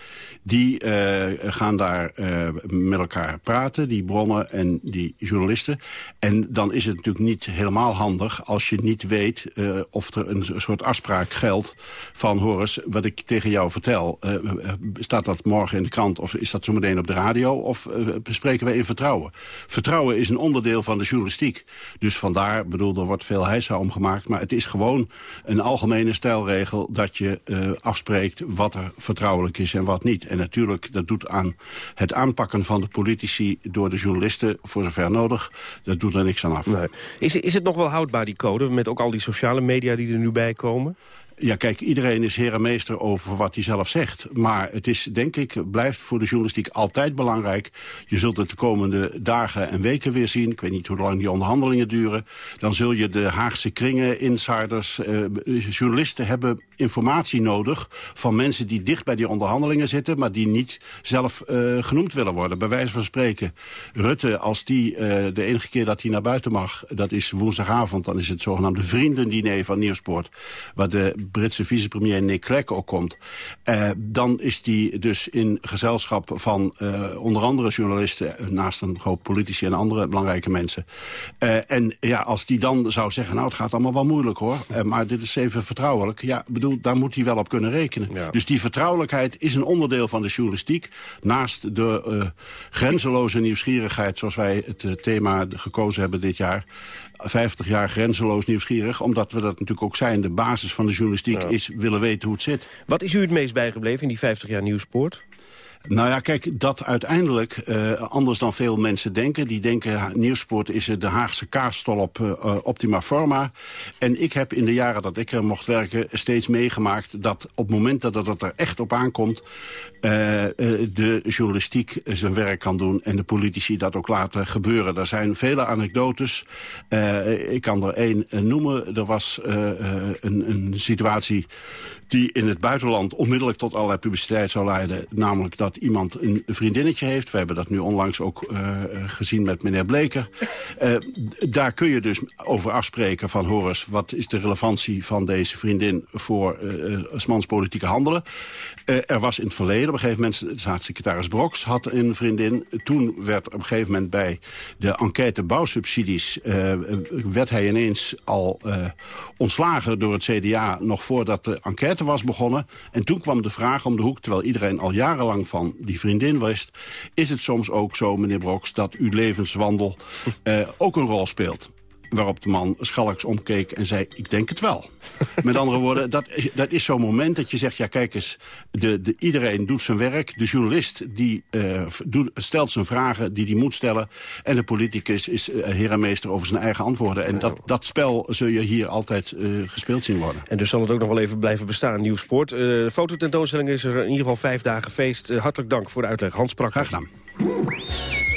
Die uh, gaan daar met elkaar praten, die bronnen en die journalisten. En dan is het natuurlijk niet helemaal handig als je niet weet uh, of er een soort afspraak geldt van... hoor eens, wat ik tegen jou vertel, uh, staat dat morgen in de krant... of is dat zometeen op de radio, of bespreken we in vertrouwen? Vertrouwen is een onderdeel van de journalistiek. Dus vandaar, bedoel, er wordt veel heisa omgemaakt... maar het is gewoon een algemene stijlregel dat je afspreekt... wat er vertrouwelijk is en wat niet. En natuurlijk, dat doet aan het aanpakken van de politici... door de journalisten, voor zover nodig, dat doet er niks aan af. Is, is het nog wel houdbaar, die code, met ook al die sociale media die er nu bij komen? Ja, kijk, iedereen is heer meester over wat hij zelf zegt. Maar het is, denk ik, blijft voor de journalistiek altijd belangrijk. Je zult het de komende dagen en weken weer zien. Ik weet niet hoe lang die onderhandelingen duren. Dan zul je de Haagse kringen, insiders, eh, journalisten hebben informatie nodig... van mensen die dicht bij die onderhandelingen zitten... maar die niet zelf uh, genoemd willen worden. Bij wijze van spreken, Rutte, als die uh, de enige keer dat hij naar buiten mag... dat is woensdagavond, dan is het zogenaamde vriendendiner van Nieuwsport... waar de Britse vicepremier Nick Clegg ook komt... Uh, dan is die dus in gezelschap van uh, onder andere journalisten... naast een hoop politici en andere belangrijke mensen. Uh, en ja, als die dan zou zeggen, nou het gaat allemaal wel moeilijk hoor... maar dit is even vertrouwelijk. Ja, bedoel, daar moet hij wel op kunnen rekenen. Ja. Dus die vertrouwelijkheid is een onderdeel van de journalistiek... naast de grenzeloze nieuwsgierigheid, zoals wij het thema gekozen hebben dit jaar... 50 jaar grenzeloos nieuwsgierig. Omdat we dat natuurlijk ook zijn. De basis van de journalistiek ja. is willen weten hoe het zit. Wat is u het meest bijgebleven in die 50 jaar nieuwspoort? Nou ja, kijk, dat uiteindelijk, uh, anders dan veel mensen denken... die denken, Nieuwsport is de Haagse kaasstolp uh, Optima Forma. En ik heb in de jaren dat ik er mocht werken steeds meegemaakt... dat op het moment dat het er echt op aankomt... De journalistiek zijn werk kan doen en de politici dat ook laten gebeuren. Er zijn vele anekdotes. ik kan er één noemen. Er was een, een situatie die in het buitenland onmiddellijk tot allerlei publiciteit zou leiden. Namelijk dat iemand een vriendinnetje heeft. We hebben dat nu onlangs ook uh, gezien met meneer Bleker. Uh, daar kun je dus over afspreken van... hoor eens, wat is de relevantie van deze vriendin voor uh, Smans politieke handelen? er was in het verleden, op een gegeven moment... staatssecretaris Broks had een vriendin. Toen werd op een gegeven moment bij de enquête bouwsubsidies... werd hij ineens al ontslagen door het CDA... nog voordat de enquête was begonnen. En toen kwam de vraag om de hoek, terwijl iedereen al jarenlang van die vriendin wist... is het soms ook zo, meneer Broks, dat uw levenswandel ook een rol speelt? Waarop de man schalks omkeek en zei, ik denk het wel. Met andere woorden, dat, dat is zo'n moment dat je zegt... ja, kijk eens, de, de, iedereen doet zijn werk. De journalist die, uh, doet, stelt zijn vragen die hij moet stellen. En de politicus is uh, heer en meester over zijn eigen antwoorden. En dat, dat spel zul je hier altijd uh, gespeeld zien worden. En dus zal het ook nog wel even blijven bestaan, Nieuwsport. Uh, de fototentoonstelling is er in ieder geval vijf dagen feest. hartelijk dank voor de uitleg. Hans Prak. Graag gedaan.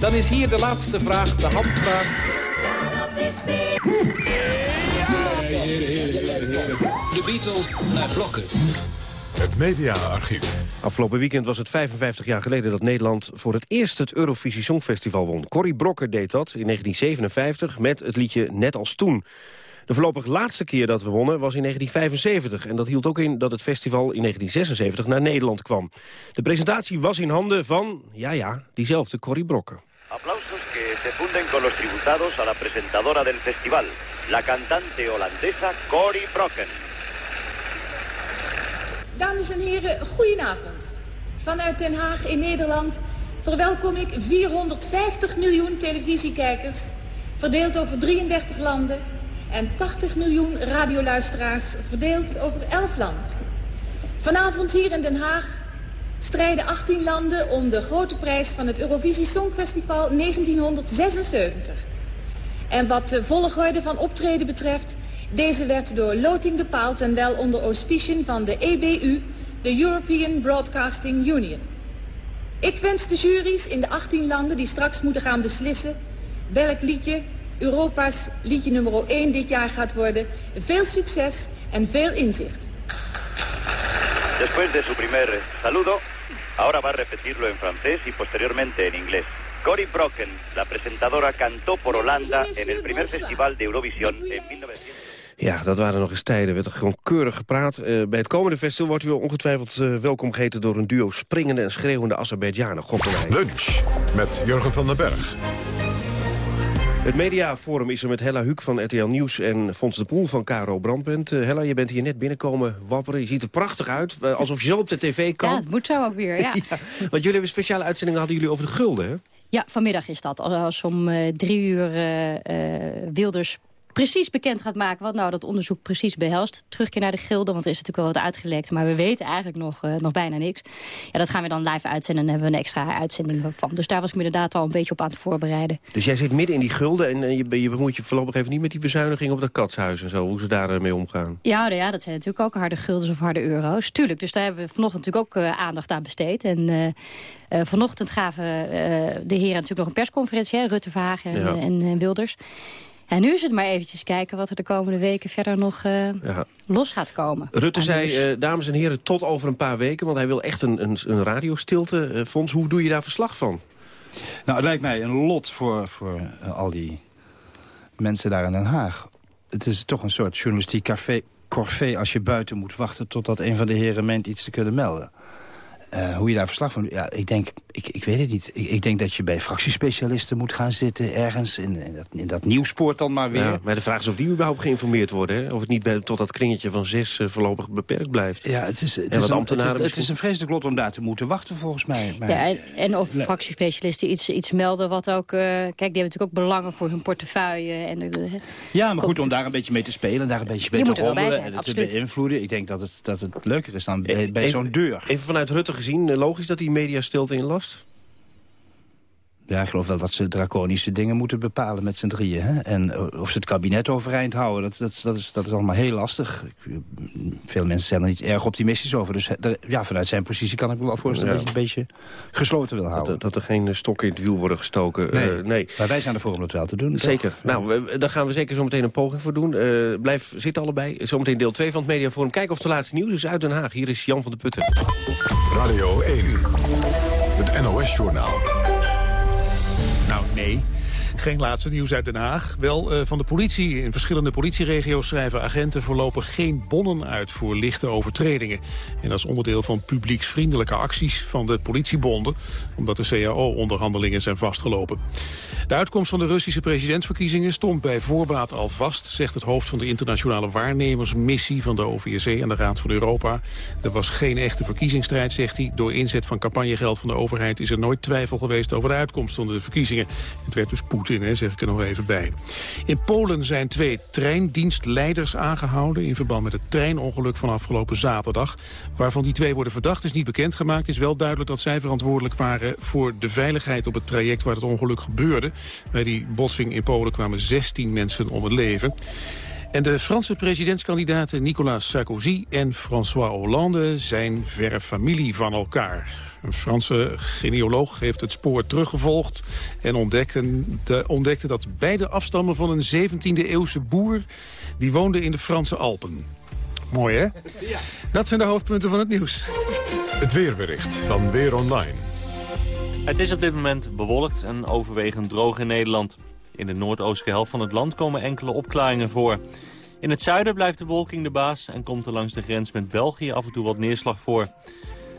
Dan is hier de laatste vraag, de handvraag. De Beatles naar blokken. Het mediaarchief. Afgelopen weekend was het 55 jaar geleden dat Nederland voor het eerst het Eurovisie Songfestival won. Corrie Brokker deed dat in 1957 met het liedje Net als toen. De voorlopig laatste keer dat we wonnen was in 1975. En dat hield ook in dat het festival in 1976 naar Nederland kwam. De presentatie was in handen van, ja ja, diezelfde Corrie Brokker. Aplausos que se funden con los tributados a la presentadora del festival, la cantante holandesa Corrie Brokken. Dames en heren, goedenavond. Vanuit Den Haag in Nederland verwelkom ik 450 miljoen televisiekijkers... verdeeld over 33 landen en 80 miljoen radioluisteraars verdeeld over 11 landen. Vanavond hier in Den Haag strijden 18 landen om de grote prijs van het Eurovisie Songfestival 1976. En wat de volgorde van optreden betreft, deze werd door loting bepaald en wel onder auspiciën van de EBU, de European Broadcasting Union. Ik wens de juries in de 18 landen die straks moeten gaan beslissen welk liedje Europa's liedje nummer 1 dit jaar gaat worden, veel succes en veel inzicht. Después de su primer saludo, ahora va a repetirlo en francés y posteriormente en inglés. Cory Brocken, la presentadora, cantó por Holanda en el primer festival de Eurovisión en 1900. Ja, dat waren nog eens tijden. werd er gewoon keurig gepraat. Uh, bij het komende festival wordt u ongetwijfeld uh, welkom geheten... door een duo springende en schreeuwende Azerbeidzjanen. Lunch met Jurgen van den Berg. Het mediaforum is er met Hella Huuk van RTL Nieuws en Fons de Poel van Caro Brandpunt. Uh, Hella, je bent hier net binnenkomen wapperen. Je ziet er prachtig uit, uh, alsof je zo op de tv kan. Ja, het moet zo ook weer, ja. ja want jullie hebben speciale uitzending hadden jullie over de gulden, hè? Ja, vanmiddag is dat. Als om uh, drie uur Wilders precies bekend gaat maken... wat nou dat onderzoek precies behelst. Terugkeer naar de gilde, want er is natuurlijk wel wat uitgelekt... maar we weten eigenlijk nog, uh, nog bijna niks. Ja, dat gaan we dan live uitzenden en hebben we een extra uitzending van. Dus daar was ik me inderdaad al een beetje op aan het voorbereiden. Dus jij zit midden in die gulden en uh, je, je bemoeit je voorlopig even niet met die bezuiniging op dat katshuis en zo, hoe ze daar uh, mee omgaan? Ja, nou ja, dat zijn natuurlijk ook harde guldens of harde euro's. Tuurlijk, dus daar hebben we vanochtend natuurlijk ook aandacht aan besteed. En uh, vanochtend gaven de heren natuurlijk nog een persconferentie, hè, Rutte, Verhagen en, ja. en Wilders. En nu is het maar eventjes kijken wat er de komende weken verder nog uh, ja. los gaat komen. Rutte zei, uh, dames en heren, tot over een paar weken. Want hij wil echt een, een, een radiostilte. Uh, Fons, hoe doe je daar verslag van? Nou, het lijkt mij een lot voor, voor al die mensen daar in Den Haag. Het is toch een soort journalistiek café, corvée als je buiten moet wachten... totdat een van de heren meent iets te kunnen melden. Uh, hoe je daar verslag van doet, ja, ik denk, ik, ik weet het niet. Ik, ik, denk dat je bij fractiespecialisten moet gaan zitten ergens in, in, dat, in dat nieuwspoort dan maar weer. Ja, maar de vraag is of die überhaupt geïnformeerd worden. Hè? Of het niet bij, tot dat kringetje van zes uh, voorlopig beperkt blijft. Ja, het is, het, is een, het, is, het is een vreselijk lot om daar te moeten wachten volgens mij. Maar, ja, en, en of fractiespecialisten iets, iets melden wat ook... Uh, kijk, die hebben natuurlijk ook belangen voor hun portefeuille. En, ja, maar goed, om daar een beetje mee te spelen, daar een beetje gezien, logisch dat die media stilte inlast? Ja, ik geloof wel dat ze draconische dingen moeten bepalen met z'n drieën. Hè? En of ze het kabinet overeind houden, dat, dat, dat, is, dat is allemaal heel lastig. Veel mensen zijn er niet erg optimistisch over. Dus ja, vanuit zijn positie kan ik me wel voorstellen ja. dat je het een beetje gesloten wil houden. Dat, dat er geen stokken in het wiel worden gestoken. Nee, uh, nee. maar wij zijn ervoor om dat wel te doen. Zeker. Toch? Nou, we, daar gaan we zeker zo meteen een poging voor doen. Uh, blijf zitten allebei. Zometeen deel 2 van het Mediaforum. Kijk of de laatste nieuws is uit Den Haag. Hier is Jan van de Putten. Radio 1. Het NOS-journaal. Nou, nee. Geen laatste nieuws uit Den Haag. Wel uh, van de politie. In verschillende politieregio's schrijven agenten voorlopig geen bonnen uit voor lichte overtredingen. En dat is onderdeel van publieksvriendelijke acties van de politiebonden. Omdat de CAO-onderhandelingen zijn vastgelopen. De uitkomst van de Russische presidentsverkiezingen stond bij voorbaat al vast, zegt het hoofd van de internationale waarnemersmissie van de OVSE en de Raad van Europa. Er was geen echte verkiezingsstrijd, zegt hij. Door inzet van campagnegeld van de overheid is er nooit twijfel geweest over de uitkomst van de verkiezingen. Het werd dus Poetin, hè, zeg ik er nog even bij. In Polen zijn twee treindienstleiders aangehouden in verband met het treinongeluk van afgelopen zaterdag. Waarvan die twee worden verdacht is niet bekendgemaakt. Het is wel duidelijk dat zij verantwoordelijk waren voor de veiligheid op het traject waar het ongeluk gebeurde. Bij die botsing in Polen kwamen 16 mensen om het leven. En de Franse presidentskandidaten Nicolas Sarkozy en François Hollande zijn verre familie van elkaar. Een Franse genealoog heeft het spoor teruggevolgd en ontdekte, de, ontdekte dat beide afstammen van een 17e-eeuwse boer die woonde in de Franse Alpen. Mooi, hè? Ja. Dat zijn de hoofdpunten van het nieuws. Het weerbericht van Weer Online. Het is op dit moment bewolkt en overwegend droog in Nederland. In de noordoostelijke helft van het land komen enkele opklaringen voor. In het zuiden blijft de wolking de baas en komt er langs de grens met België af en toe wat neerslag voor.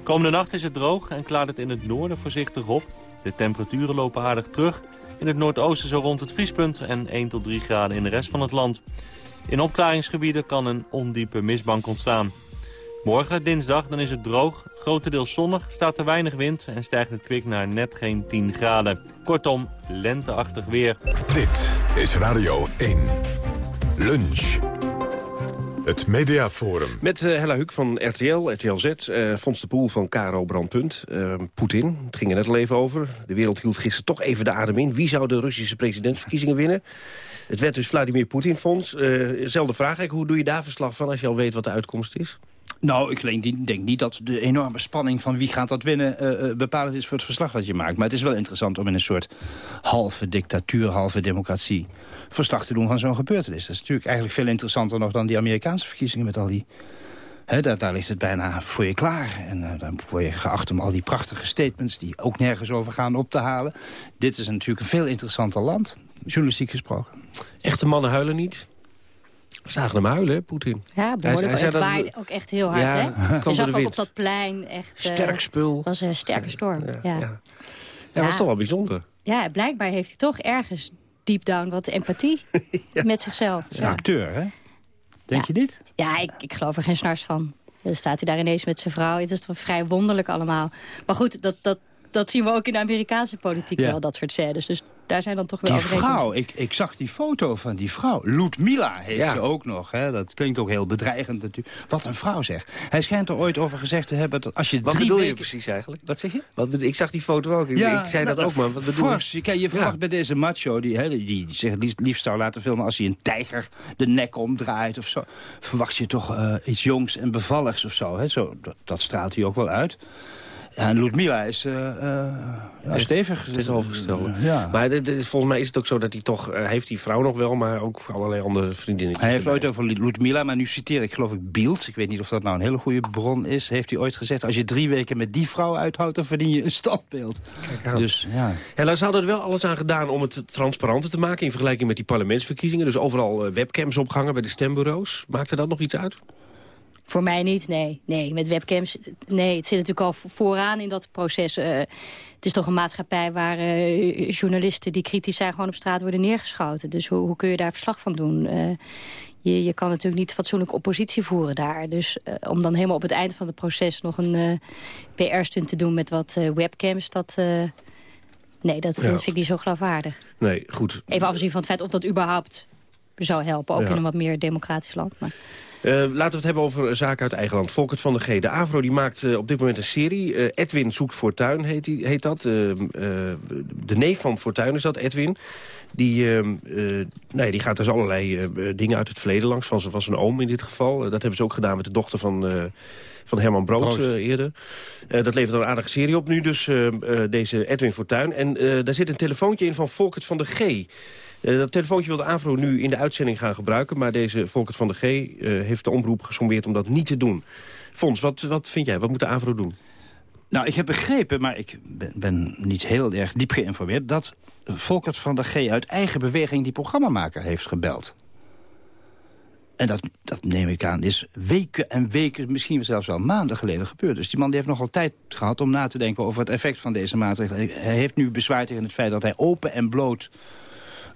Komende nacht is het droog en klaart het in het noorden voorzichtig op. De temperaturen lopen aardig terug. In het noordoosten zo rond het vriespunt en 1 tot 3 graden in de rest van het land. In opklaringsgebieden kan een ondiepe mistbank ontstaan. Morgen, dinsdag, dan is het droog, grotendeels zonnig, staat er weinig wind... en stijgt het kwik naar net geen 10 graden. Kortom, lenteachtig weer. Dit is Radio 1. Lunch. Het Mediaforum. Met uh, Hella Huuk van RTL, RTL Z, uh, Fons de Poel van Caro Brandpunt. Uh, Poetin, het ging er net al even over. De wereld hield gisteren toch even de adem in. Wie zou de Russische presidentsverkiezingen winnen? Het werd dus Vladimir Poetin, Fons. zelfde vraag, ik, hoe doe je daar verslag van als je al weet wat de uitkomst is? Nou, ik denk niet dat de enorme spanning van wie gaat dat winnen... Uh, bepalend is voor het verslag dat je maakt. Maar het is wel interessant om in een soort halve dictatuur, halve democratie... verslag te doen van zo'n gebeurtenis. Dat is natuurlijk eigenlijk veel interessanter nog dan die Amerikaanse verkiezingen... met al die daar, daar, ligt het bijna voor je klaar. En uh, dan word je geacht om al die prachtige statements... die ook nergens over gaan op te halen. Dit is natuurlijk een veel interessanter land, journalistiek gesproken. Echte mannen huilen niet? Zagen hem huilen, hè, Poetin. Ja, behoorlijk. Hij, hij het waaide ook echt heel hard, ja, hè? Je zag ook op dat plein echt... Sterk spul. Het was een sterke storm, ja. ja. ja. dat was toch wel bijzonder. Ja, blijkbaar heeft hij toch ergens deep down wat empathie met zichzelf. Een acteur, hè? Denk je niet? Ja, ik, ik geloof er geen snars van. Dan staat hij daar ineens met zijn vrouw. Het is toch vrij wonderlijk allemaal. Maar goed, dat, dat, dat zien we ook in de Amerikaanse politiek Ja. wel, dat soort scènes. Dus daar zijn dan toch wel Die vrouw, ik, ik zag die foto van die vrouw. Ludmila heet Ja. ze ook nog. Hè? Dat klinkt ook heel bedreigend natuurlijk. Wat een vrouw zeg. Hij schijnt er ooit over gezegd te hebben... dat als je Wat drie bedoel je precies eigenlijk? Wat zeg je? Wat bedoel, ik zag die foto ook. Ik, ik zei dat nou, ook, maar wat bedoel je? fors. Kijk, je verwacht bij deze macho, die, hè, die, die zich liefst, liefst zou laten filmen... als hij een tijger de nek omdraait of zo... verwacht je toch eh, iets jongs en bevalligs of zo. Hè? zo dat, dat straalt hij ook wel uit. Ja, en Ludmila is eh, eh, ja, stevig. Het is overgesteld. Ja. Maar dit- dit- volgens mij is het ook zo dat hij toch... eh, heeft die vrouw nog wel, maar ook allerlei andere vriendinnetjes. Hij heeft ooit over Ludmila, maar nu citeer ik geloof ik Bielt. Ik weet niet of dat nou een hele goede bron is. Heeft hij ooit gezegd, als je drie weken met die vrouw uithoudt... dan verdien je een standbeeld. Dus ja. Hela, ze hadden er wel alles aan gedaan om het transparanter te maken... in vergelijking met die parlementsverkiezingen. Dus overal eh, webcams opgehangen bij de stembureaus. Maakte dat nog iets uit? Voor mij niet, nee. Nee, met webcams, nee. Het zit natuurlijk al vo- vooraan in dat proces. Eh, het is toch een maatschappij waar eh, journalisten die kritisch zijn... gewoon op straat worden neergeschoten. Dus hoe, hoe kun je daar verslag van doen? Eh, je, je kan natuurlijk niet fatsoenlijk oppositie voeren daar. Dus om dan helemaal op het eind van het proces... nog een PR-stunt te doen met wat webcams... dat, nee, dat Ja. vind ik niet zo geloofwaardig. Nee, goed. Even afgezien van het feit of dat überhaupt zou helpen. Ook Ja. in een wat meer democratisch land. Maar... Eh, laten we het hebben over zaken uit eigen land. Volkert van der G. De AVRO die maakt eh, op dit moment een serie. Eh, Edwin zoekt Fortuin heet, die, heet dat. De neef van Fortuin is dat, Edwin. Die, nee, die gaat dus allerlei dingen uit het verleden langs. Van zijn, van zijn oom in dit geval. Dat hebben ze ook gedaan met de dochter van... van Herman Brood, eerder. Dat levert een aardige serie op nu, dus deze Edwin Fortuin. En daar zit een telefoontje in van Volkert van der G. Eh, dat telefoontje wil de AVRO nu in de uitzending gaan gebruiken... maar deze Volkert van der G eh, heeft de omroep gesommeerd om dat niet te doen. Fons, wat, wat vind jij? Wat moet de AVRO doen? Nou, ik heb begrepen, maar ik ben, ben niet heel erg diep geïnformeerd... dat Volkert van der G uit eigen beweging die programmamaker heeft gebeld. En dat, dat neem ik aan, is weken en weken, misschien zelfs wel maanden geleden gebeurd. Dus die man die heeft nogal tijd gehad om na te denken over het effect van deze maatregelen. Hij heeft nu bezwaar tegen het feit dat hij open en bloot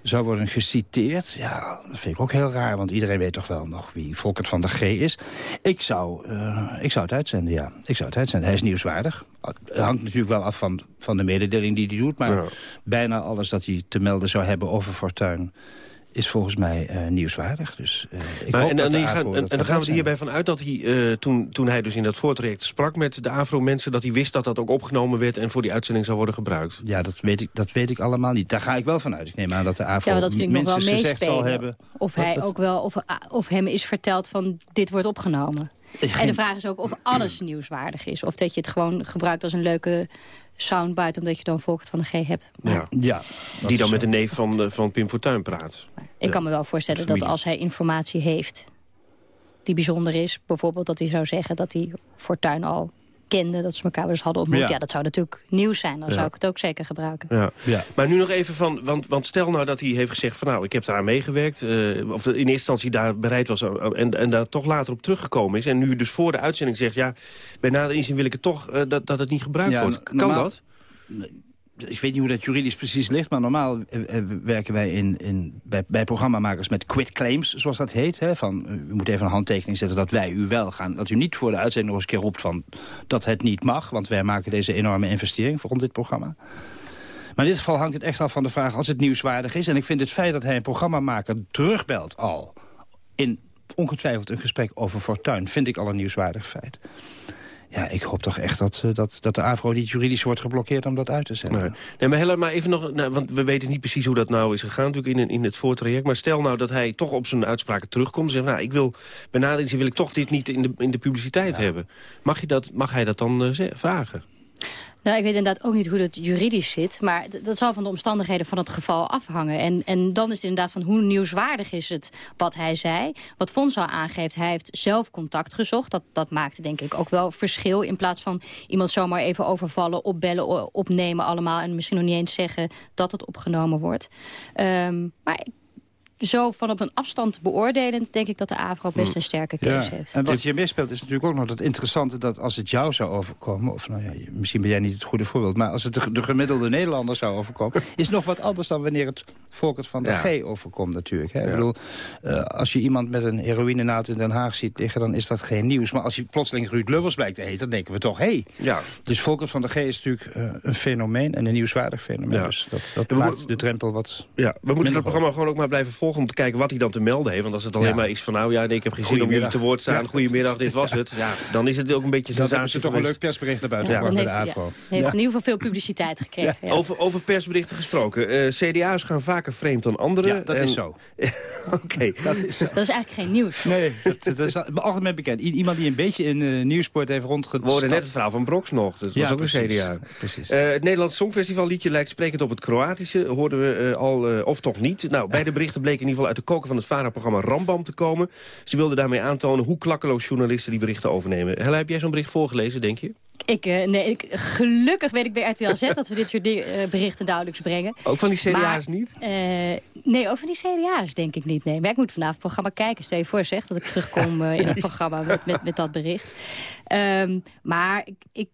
zou worden geciteerd. Ja, dat vind ik ook heel raar, want iedereen weet toch wel nog wie Volkert van der G is. Ik zou, eh, ik zou het uitzenden, ja. Ik zou het uitzenden. Hij is nieuwswaardig. Het hangt natuurlijk wel af van, van de mededeling die hij doet, maar Ja. bijna alles dat hij te melden zou hebben over Fortuin is volgens mij eh, nieuwswaardig. Dus eh, ik Maar, hoop en, dat en, de die AVRO gaan- en, dat en dan gaan we er hierbij van uit dat hij, eh, toen, toen hij dus in dat voortraject sprak met de AVRO-mensen... dat hij wist dat dat ook opgenomen werd en voor die uitzending zou worden gebruikt. Ja, dat weet, ik, dat weet ik allemaal niet. Daar ga ik wel van uit. Ik neem aan dat de AVRO Ja, dat vind ik nog wel minstens gezegd zal hebben. Of hij ook wel, of, ah, of hem is verteld van dit wordt opgenomen. En de vraag is ook of alles nieuwswaardig is. Of dat je het gewoon gebruikt als een leuke soundbite... omdat je dan Volkert van de G hebt. Ja. Ja, die dan met de neef van, eh, van Pim Fortuyn praat. Ik kan me wel voorstellen dat als hij informatie heeft... die bijzonder is, bijvoorbeeld dat hij zou zeggen... dat hij Fortuin al kende, dat ze elkaar eens hadden ontmoet. Ja. Ja, dat zou natuurlijk nieuws zijn. Dan Ja. zou ik het ook zeker gebruiken. Ja. Ja. Maar nu nog even van, want, want stel nou dat hij heeft gezegd van nou, ik heb daar meegewerkt. eh, of in eerste instantie daar bereid was eh, en, en daar toch later op teruggekomen is. En nu dus voor de uitzending zegt, ja, bij nader inzien wil ik het toch eh, dat, dat het niet gebruikt Ja, wordt. Kan normaal- dat? Ik weet niet hoe dat juridisch precies ligt, maar normaal eh, eh, werken wij in, in, bij, programmamakers met quit claims, zoals dat heet. Hè, van, eh, u moet even een handtekening zetten dat wij u wel gaan. Dat u niet voor de uitzending nog eens een keer roept van dat het niet mag, want wij maken deze enorme investering voor dit programma. Maar in dit geval hangt het echt af van de vraag als het nieuwswaardig is. En ik vind het feit dat hij een programmamaker terugbelt al in ongetwijfeld een gesprek over Fortuin, vind ik al een nieuwswaardig feit. Ja, ik hoop toch echt dat, eh, dat, dat de AVRO niet juridisch wordt geblokkeerd om dat uit te zetten. Nee. nee, maar Hella, maar even nog, nou, want we weten niet precies hoe dat nou is gegaan natuurlijk in, in het voortraject. Maar stel nou dat hij toch op zijn uitspraken terugkomt en zegt, nou, ik wil, bij nader inzien wil ik toch dit niet in de, in de publiciteit hebben. Mag, je dat, mag hij dat dan eh, vragen? Nou, ik weet inderdaad ook niet hoe dat juridisch zit. Maar dat zal van de omstandigheden van het geval afhangen. En, en dan is het inderdaad van hoe nieuwswaardig is het wat hij zei. Wat Fons al aangeeft, hij heeft zelf contact gezocht. Dat, dat maakte denk ik ook wel verschil. In plaats van iemand zomaar even overvallen, opbellen, opnemen allemaal. En misschien nog niet eens zeggen dat het opgenomen wordt. Ehm, maar ik- zo van op een afstand beoordelend... denk ik dat de AVRO best Mm. een sterke case heeft. En wat je misspeelt is natuurlijk ook nog het interessante... dat als het jou zou overkomen... of nou ja, misschien ben jij niet het goede voorbeeld... maar als het de, de gemiddelde Nederlander zou overkomen... is nog wat anders dan wanneer het Volkert van de Ja. G overkomt natuurlijk. Hè? Ik bedoel, eh, als je iemand met een heroïnenaad in Den Haag ziet liggen... dan is dat geen nieuws. Maar als je plotseling Ruud Lubbers blijkt te heten... dan denken we toch, hé. Hey. Ja. Dus Volkert van de G is natuurlijk eh, een fenomeen... en een nieuwswaardig fenomeen. Ja. Dus dat, dat maakt de drempel wat... Ja, we moeten het programma gewoon ook maar blijven volgen... om te kijken wat hij dan te melden heeft. Want als het alleen Ja. maar is van... nou ja, nee, ik heb geen zin om jullie te woord te staan. Ja. Goedemiddag, dit was het. Ja, dan is het ook een beetje Dan hebben sensatie ze toch een leuk persbericht naar buiten Ja. gebracht Dan bij heeft, de ja, AVRO. heeft Ja. in ieder geval veel publiciteit gekregen. ja. Over, over persberichten gesproken. Eh, CDA's gaan vaker vreemd dan anderen. Ja, dat En- is zo. Oké. Dat is zo. Dat is eigenlijk geen nieuws. Nee, dat, dat is algemeen bekend. I- iemand die een beetje in uh, nieuwsport heeft We rondgestapt. hoorden net het verhaal van Brox nog. Dat was Ja, ook een. CDA. Precies. Eh, het Nederlands Songfestival liedje lijkt sprekend op het Kroatische. Hoorden we eh, al, eh, of toch niet. Nou, beide berichten bleken in ieder geval uit de koken van het VARA-programma Rambam te komen. Ze wilden daarmee aantonen hoe klakkeloos journalisten die berichten overnemen. Hella, heb jij zo'n bericht voorgelezen, denk je? Ik, eh, nee, ik, gelukkig weet ik bij RTL Z dat we dit soort eh, berichten dagelijks brengen. Ook van die CDA's Maar, niet? eh, nee, over die CDA's denk ik niet. Nee. Maar ik moet vanavond het programma kijken. Stel je voor zeg dat ik terugkom in het programma met, met, met dat bericht. Ehm, maar ik, ik,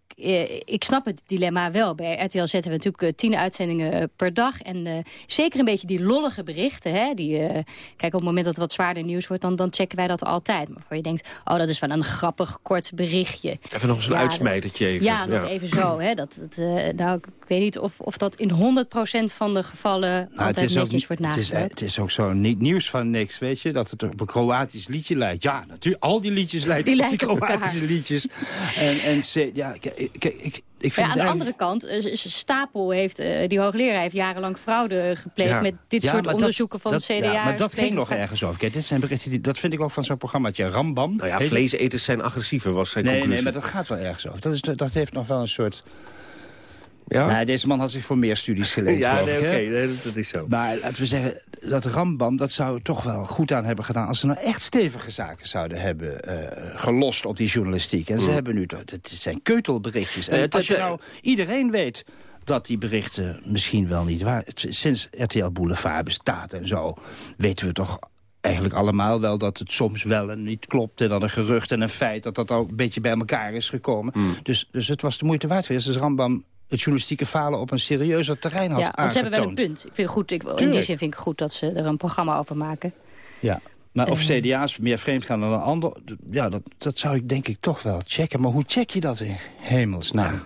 ik snap het dilemma wel. Bij RTL Z hebben we natuurlijk eh, tien uitzendingen eh, per dag. En eh, zeker een beetje die lollige berichten. Hè, die, eh, kijk, op het moment dat het wat zwaarder nieuws wordt... Dan, dan checken wij dat altijd. Maar voor je denkt, oh, dat is wel een grappig kort berichtje. Even nog eens een Ja, uitsmijtertje even. Ja, nog even zo. Hè, dat, het, eh, nou, ik, weet niet of, of dat in 100% van de gevallen Nou, altijd het, is ook, netjes niet- wordt het, is, nagedacht. het is ook zo niet nieuws van niks, weet je. Dat het op een Kroatisch liedje lijkt. Ja, natuurlijk. Al die liedjes lijken Die op die elkaar. Kroatische liedjes. En, en ze, ja, kijk, ik, ik, vind ja, aan de eigenlijk- andere kant, Stapel heeft, eh, die hoogleraar heeft jarenlang fraude gepleegd... Ja. met dit Ja, soort dat- onderzoeken van dat, de CDA. Ja, maar dat ging nog van- ergens over. Kijk, dit zijn berichten die, dat vind ik ook van zo'n programmaatje Rambam. Nou ja, vleeseters zijn agressiever, was zijn Nee, conclusie. nee, maar dat gaat wel ergens over. Dat, is, dat heeft nog wel een soort... Ja? Deze man had zich voor meer studies geleend, Ja, nee, oké, nee, dat- is zo. Maar laten we zeggen, dat Rambam, dat zou toch wel goed aan hebben gedaan... als ze nou echt stevige zaken zouden hebben eh, gelost op die journalistiek. En ze Mm. hebben nu, het zijn keutelberichtjes. En Eh, als je het- nou, iedereen weet dat die berichten misschien wel niet waar... Sinds RTL Boulevard bestaat en zo, weten we toch eigenlijk allemaal wel dat het soms wel en niet klopt... en dat een gerucht en een feit dat dat ook een beetje bij elkaar is gekomen. Mm. Dus, dus het was de moeite waard geweest. Dus Rambam het journalistieke falen op een serieuzer terrein had Ja, want ze hebben wel een punt. Ik vind goed, ik, in die zin vind ik goed dat ze er een programma over maken. Ja. Maar of Eh. CDA's meer vreemd gaan dan een ander... Ja, dat, dat zou ik denk ik toch wel checken. Maar hoe check je dat in hemelsnaam? Nou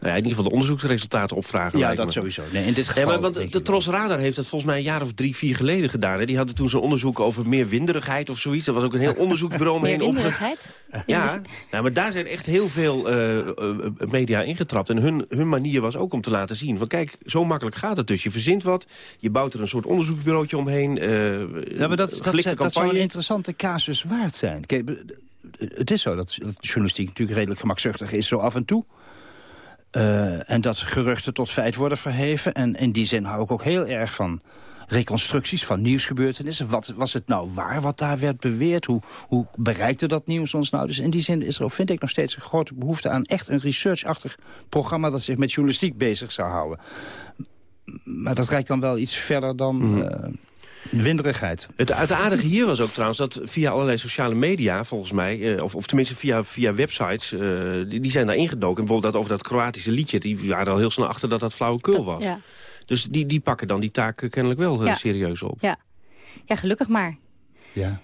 ja, in ieder geval de onderzoeksresultaten opvragen. Ja, dat me. sowieso. Nee, in dit geval... Ja, maar want de Tros Radar heeft het volgens mij een jaar of drie, vier geleden gedaan. Hè? Die hadden toen zo'n onderzoek over meer winderigheid of zoiets. Er was ook een heel onderzoeksbureau Meer omheen opge- winderigheid? Ja, nou, maar daar zijn echt heel veel eh, eh, media ingetrapt. En hun, hun manier was ook om te laten zien... van kijk, zo makkelijk gaat het dus. Je verzint wat, je bouwt er een soort onderzoeksbureautje omheen. eh Ja, maar dat, dat, zou- dat zou een interessante casus waard zijn. Kijk, het is zo dat dat journalistiek natuurlijk redelijk gemakzuchtig is zo af en toe. Eh, en dat geruchten tot feit worden verheven. En in die zin hou ik ook heel erg van reconstructies van nieuwsgebeurtenissen. Wat was het nou waar wat daar werd beweerd? Hoe, hoe bereikte dat nieuws ons nou? Dus in die zin is er, vind ik nog steeds een grote behoefte aan... echt een researchachtig programma dat zich met journalistiek bezig zou houden. Maar dat reikt dan wel iets verder dan... Mhm. eh, winderigheid. Het, het aardige hier was ook trouwens dat via allerlei sociale media, volgens mij... eh, of, of tenminste via, via websites, eh, die, die zijn daar ingedoken. En bijvoorbeeld dat over dat Kroatische liedje... die waren al heel snel achter dat dat flauwekul was. Ja. Dus die, die pakken dan die taak kennelijk wel eh, Ja. serieus op. Ja. ja, gelukkig maar. Ja.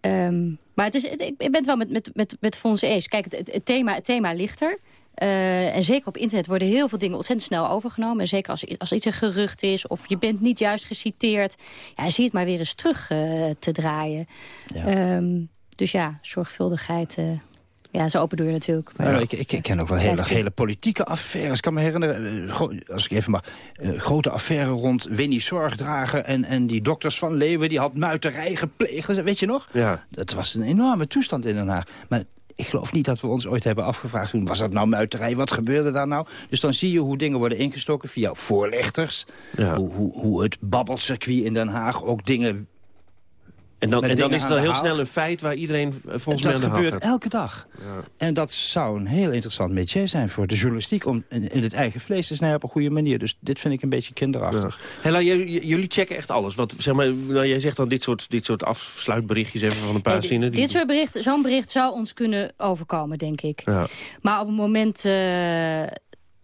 Ehm, maar het is, het- ik ben het wel met, met, met, met Fons eens. Kijk, het thema, het thema ligt er. Eh, en zeker op internet worden heel veel dingen ontzettend snel overgenomen. En zeker als, als iets een gerucht is of je bent niet juist geciteerd. Ja, zie het maar weer eens terug eh, te draaien. Ehm, dus ja, zorgvuldigheid. eh, ja, is open deur natuurlijk. Maar- Ja, ik, ik, ik ken ook wel hele, hele politieke affaires. Ik kan me herinneren, als ik even mag... grote affaire rond Winnie Zorgdrager... En, en die dokters van Leeuwen, die had muiterij gepleegd. Weet je nog? Ja. Dat was een enorme toestand in Den Haag. Maar ik geloof niet dat we ons ooit hebben afgevraagd... toen was dat nou muiterij, wat gebeurde daar nou? Dus dan zie je hoe dingen worden ingestoken via voorlichters. Ja. Hoe, hoe, hoe het babbelcircuit in Den Haag ook dingen En dan, en dan is het dan heel haal. snel een feit waar iedereen eh, volgens mij dat aan de haal gebeurt elke dag. En dat zou een heel interessant métier zijn voor de journalistiek... om in, in het eigen vlees te snijden op een goede manier. Dus dit vind ik een beetje kinderachtig. Hella, j- j- jullie checken echt alles. Wat, zeg maar, nou, jij zegt dan dit soort, dit soort afsluitberichtjes even van een paar Ja, dit- zinnen. die- dit soort bericht, zo'n bericht zou ons kunnen overkomen, denk ik. Ja. Maar op het moment eh,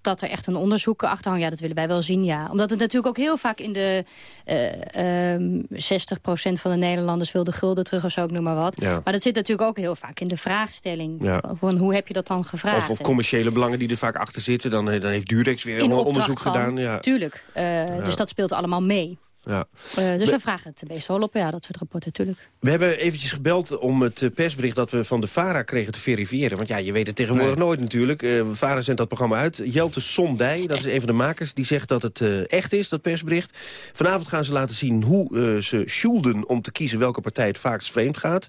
dat er echt een onderzoek achter hangt... ja, dat willen wij wel zien, ja. Omdat het natuurlijk ook heel vaak in de... eh ehm 60% van de Nederlanders wil de gulden terug of zo, ik noem maar wat. Ja. Maar dat zit natuurlijk ook heel vaak in de vraagstelling. Ja. Van hoe heb je dat dan gevraagd? Of, of commerciële belangen die er vaak achter zitten. Dan, eh, dan heeft Durex weer een onderzoek van, gedaan. Ja. Tuurlijk. Eh, Dus dat speelt allemaal mee. Ja. Eh, dus We- we vragen het meestal wel op, ja, dat soort rapporten, tuurlijk. We hebben eventjes gebeld om het eh, persbericht dat we van de VARA kregen te verifiëren. Want ja, je weet het tegenwoordig nooit natuurlijk. Eh VARA zendt dat programma uit. Jelte Sondij, dat is een van de makers, die zegt dat het eh, echt is, dat persbericht. Vanavond gaan ze laten zien hoe ze sjoelden om te kiezen welke partij het vaakst vreemd gaat.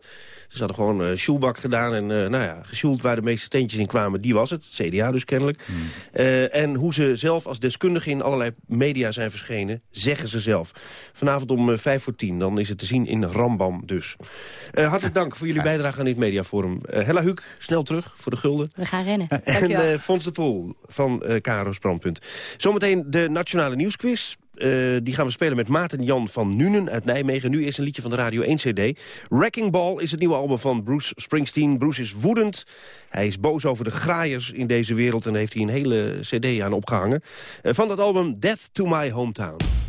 Ze hadden gewoon eh sjoelbak gedaan en eh, nou ja, gesjoeld waar de meeste steentjes in kwamen, die was het. CDA dus kennelijk. Eh, en hoe ze zelf als deskundige in allerlei media zijn verschenen, zeggen ze zelf. Vanavond om vijf voor tien, dan is het te zien in Rambam dus. Eh, hartelijk dank voor jullie bijdrage aan dit mediaforum. Eh Hella Huuk, snel terug voor de gulden. We gaan rennen. En Dankjewel. Fons de Poel van eh Karo's Brandpunt. Zometeen de Nationale Nieuwsquiz. Eh, die gaan we spelen met Maarten Jan van Nuenen uit Nijmegen. Nu is een liedje van de Radio 1 CD. Wrecking Ball is het nieuwe album van Bruce Springsteen. Bruce is woedend. Hij is boos over de graaiers in deze wereld... en daar heeft hij een hele CD aan opgehangen. Eh, van dat album Death to My Hometown.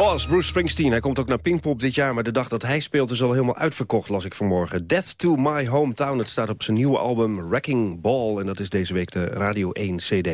Boss, Bruce Springsteen. Hij komt ook naar Pinkpop dit jaar, maar de dag dat hij speelt is al helemaal uitverkocht, las ik vanmorgen. Death to My Hometown, het staat op zijn nieuwe album Wrecking Ball. En dat is deze week de Radio 1 CD.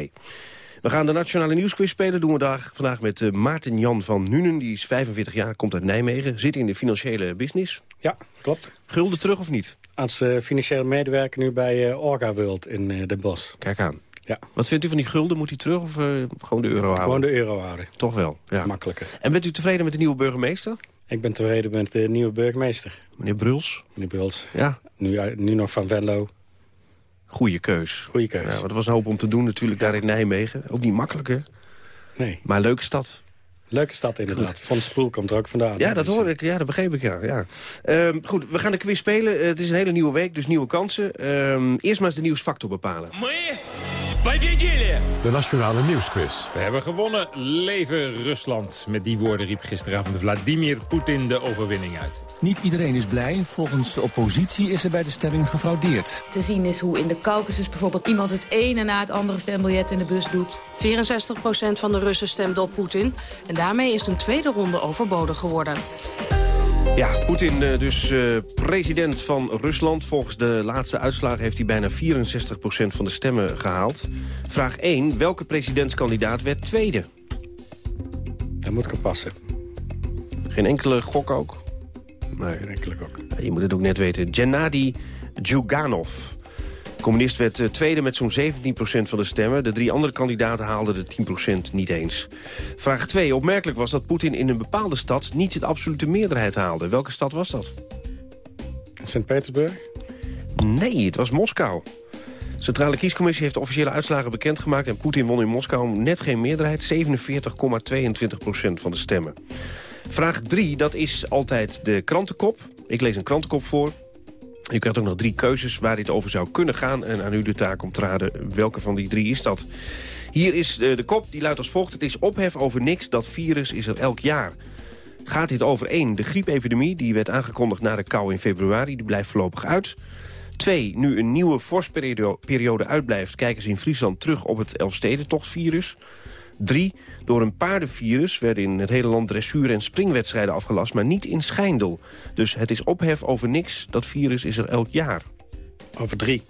We gaan de Nationale Nieuwsquiz spelen. doen we daar vandaag met uh, Maarten Jan van Nuenen. Die is 45 jaar, komt uit Nijmegen. Zit in de financiële business. Ja, klopt. Gulden terug of niet? Als uh, financiële medewerker nu bij uh, Orga World in Den Bosch. Kijk aan. Ja. Wat vindt u van die gulden? Moet hij terug of gewoon de euro houden? Gewoon de euro houden. Toch wel, ja. Makkelijker. En bent u tevreden met de nieuwe burgemeester? Ik ben tevreden met de nieuwe burgemeester. Meneer Bruls? Meneer Bruls. Ja. Nu, nu nog van Venlo. Goeie keus. Goeie keus. Ja, wat was een hoop om te doen natuurlijk daar in Nijmegen. Ook niet makkelijk, hè? Nee. Maar leuke stad. Leuke stad inderdaad. Van Spoel komt er ook vandaan. Ja, dat hoor ik. Ja, dat begreep ik, ja. ja. Um, goed, we gaan de quiz spelen. Uh, het is een hele nieuwe week, dus nieuwe kansen. Um, eerst maar eens de nieuwsfactor bepalen. De Nationale Nieuwsquiz. We hebben gewonnen. Leven Rusland. Met die woorden riep gisteravond Vladimir Poetin de overwinning uit. Niet iedereen is blij. Volgens de oppositie is er bij de stemming gefraudeerd. Te zien is hoe in de Caucasus bijvoorbeeld iemand het ene na het andere stembiljet in de bus doet. 64% van de Russen stemde op Poetin. En daarmee is een tweede ronde overbodig geworden. Ja, Poetin dus uh, president van Rusland. Volgens de laatste uitslagen heeft hij bijna 64% van de stemmen gehaald. Vraag 1. Welke presidentskandidaat werd tweede? Dat moet ik passen. Geen enkele gok ook? Nee, geen enkele gok. Je moet het ook net weten. Gennady Djuganov. Communist werd uh, tweede met zo'n 17% van de stemmen. De drie andere kandidaten haalden de 10% niet eens. Vraag 2. Opmerkelijk was dat Poetin in een bepaalde stad niet de absolute meerderheid haalde. Welke stad was dat? Sint-Petersburg? Nee, het was Moskou. De Centrale Kiescommissie heeft de officiële uitslagen bekendgemaakt... en Poetin won in Moskou net geen meerderheid, 47,22% van de stemmen. Vraag 3, dat is altijd de krantenkop. Ik lees een krantenkop voor. U krijgt ook nog drie keuzes waar dit over zou kunnen gaan. En aan u de taak om te raden welke van die drie is dat. Hier is de, de kop, die luidt als volgt. Het is ophef over niks, dat virus is er elk jaar. Gaat dit over één, de griepepidemie, die werd aangekondigd na de kou in februari. Die blijft voorlopig uit. Twee, nu een nieuwe vorstperiode uitblijft... kijken ze in Friesland terug op het Elfstedentochtvirus. Drie, door een paardenvirus werden in het hele land dressuur- en springwedstrijden afgelast... maar niet in Schijndel. Dus het is ophef over niks, dat virus is er elk jaar. Over drie.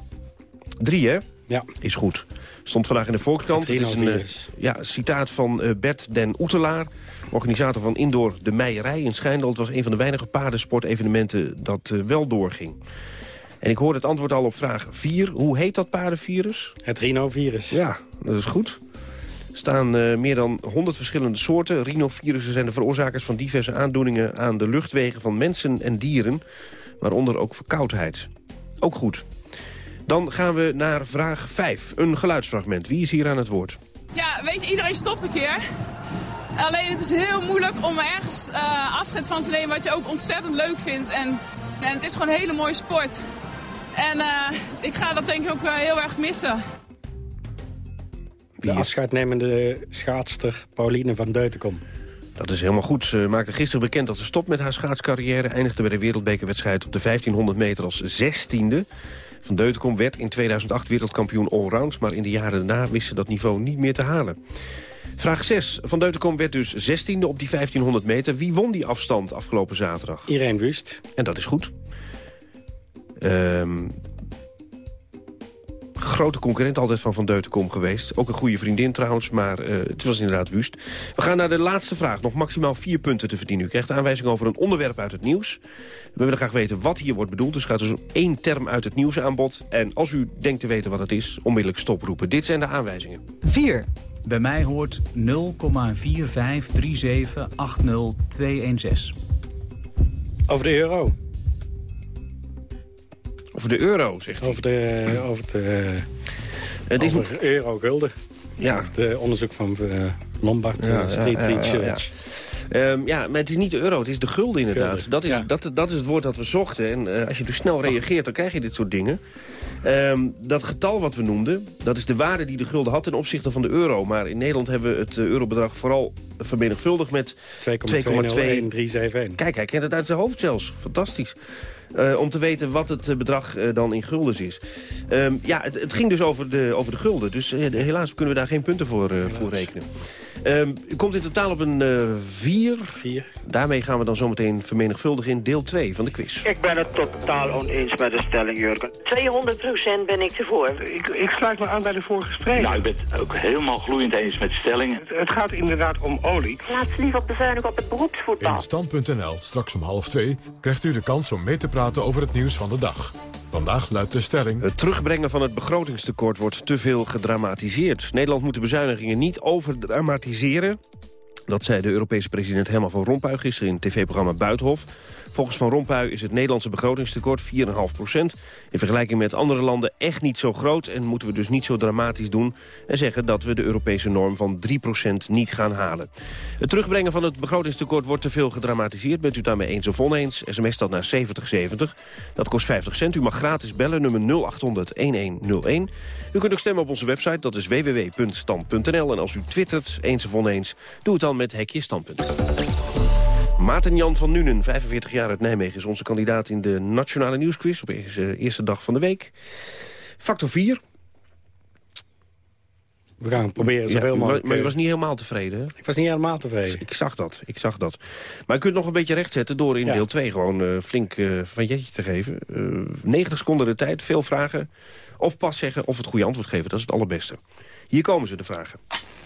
Drie, hè? Ja. Is goed. Stond vandaag in de Volkskrant. Het is een uh, ja, citaat van uh, Bert den Oetelaar, organisator van Indoor de Meijerij in Schijndel. Het was een van de weinige paardensportevenementen dat uh, wel doorging. En ik hoorde het antwoord al op vraag 4. Hoe heet dat paardenvirus? Het rhinovirus. Ja, dat is goed. Staan uh, meer dan 100 verschillende soorten. Rhinovirussen zijn de veroorzakers van diverse aandoeningen aan de luchtwegen van mensen en dieren. Waaronder ook verkoudheid. Ook goed. Dan gaan we naar vraag 5. Een geluidsfragment. Wie is hier aan het woord? Ja, weet je, iedereen stopt een keer. Alleen het is heel moeilijk om ergens uh, afscheid van te nemen wat je ook ontzettend leuk vindt. En, en het is gewoon een hele mooie sport. En uh, ik ga dat denk ik ook uh, heel erg missen. De afscheidnemende schaatster Pauline van Deutenkom. Dat is helemaal goed. Ze maakte gisteren bekend dat ze stopt met haar schaatscarrière. Eindigde bij de wereldbekerwedstrijd op de 1500 meter als zestiende. Van Deutenkom werd in 2008 wereldkampioen allround... maar in de jaren daarna wist ze dat niveau niet meer te halen. Vraag 6. Van Deutenkom werd dus 16e op die 1500 meter. Wie won die afstand afgelopen zaterdag? Irene Wust. En dat is goed. Um, grote concurrent altijd van Van Deutenkom geweest. Ook een goede vriendin trouwens, maar uh, het was inderdaad Wust. We gaan naar de laatste vraag. Nog maximaal vier punten te verdienen. U krijgt aanwijzing over een onderwerp uit het nieuws. We willen graag weten wat hier wordt bedoeld. Dus gaat dus één term uit het nieuws aan bod. En als u denkt te weten wat het is, onmiddellijk stoproepen. Dit zijn de aanwijzingen. 4. Bij mij hoort 0,453780216. Over de euro. Over de euro, zegt hij. Over de, over het, uh, het is over euro gulden. Ja. Het onderzoek van uh, Lombard ja, Street ja, Research. Ja, um, ja, maar het is niet de euro, het is de gulden inderdaad. Gulden. Dat, is, ja. dat, dat is het woord dat we zochten. En uh, als je dus snel reageert, dan krijg je dit soort dingen. Um, dat getal wat we noemden, dat is de waarde die de gulden had ten opzichte van de euro. Maar in Nederland hebben we het eurobedrag vooral vermenigvuldigd met 2,21371. Kijk, hij kent het uit zijn hoofd zelfs. Fantastisch. Uh, om te weten wat het uh, bedrag uh, dan in guldens is. Um, ja, het, het, ging dus over de, over de gulden. Dus helaas kunnen we daar geen punten voor, voor rekenen. Ehm, u komt in totaal op een eh 4. 4. Daarmee gaan we dan zometeen vermenigvuldigen in deel 2 van de quiz. Ik ben het totaal oneens met de stelling, Jurgen. 200% ben ik ervoor. Ik, ik sluit me aan bij de vorige spreker. Nou, ik ben het ook helemaal gloeiend eens met de stellingen. Het, het gaat inderdaad om olie. Laat ze liever bezuinigen op het beroepsvoetbal. In Stand.nl, straks om half twee, krijgt u de kans om mee te praten over het nieuws van de dag. Vandaag luidt de stelling... Het terugbrengen van het begrotingstekort wordt te veel gedramatiseerd. Nederland moet de bezuinigingen niet overdramatiseren. Dat zei de Europese president Herman van Rompuy gisteren in het tv-programma Buitenhof. Volgens Van Rompuy is het Nederlandse begrotingstekort 4,5 procent. In vergelijking met andere landen echt niet zo groot... en moeten we dus niet zo dramatisch doen... en zeggen dat we de Europese norm van 3 procent niet gaan halen. Het terugbrengen van het begrotingstekort wordt te veel gedramatiseerd. Bent u daarmee eens of oneens? SMS dat naar 7070. Dat kost 50 cent. U mag gratis bellen, nummer 0800-1101. U kunt ook stemmen op onze website, dat is www.stand.nl. En als u twittert, eens of oneens, doe het dan met Hekje Standpunt. Maarten Jan van Nuenen, 45 jaar uit Nijmegen... is onze kandidaat in de Nationale Nieuwsquiz op deze eerste dag van de week. Factor 4. We gaan proberen zoveel Ja, mogelijk... Maar je was niet helemaal tevreden, hè? Ik was niet helemaal tevreden. Ik zag dat, ik zag dat. Maar je kunt het nog een beetje rechtzetten door in Ja. deel 2 gewoon eh, flink eh, van jetje te geven. Eh 90 seconden de tijd, veel vragen. Of pas zeggen of het goede antwoord geven, dat is het allerbeste. Hier komen ze, de vragen.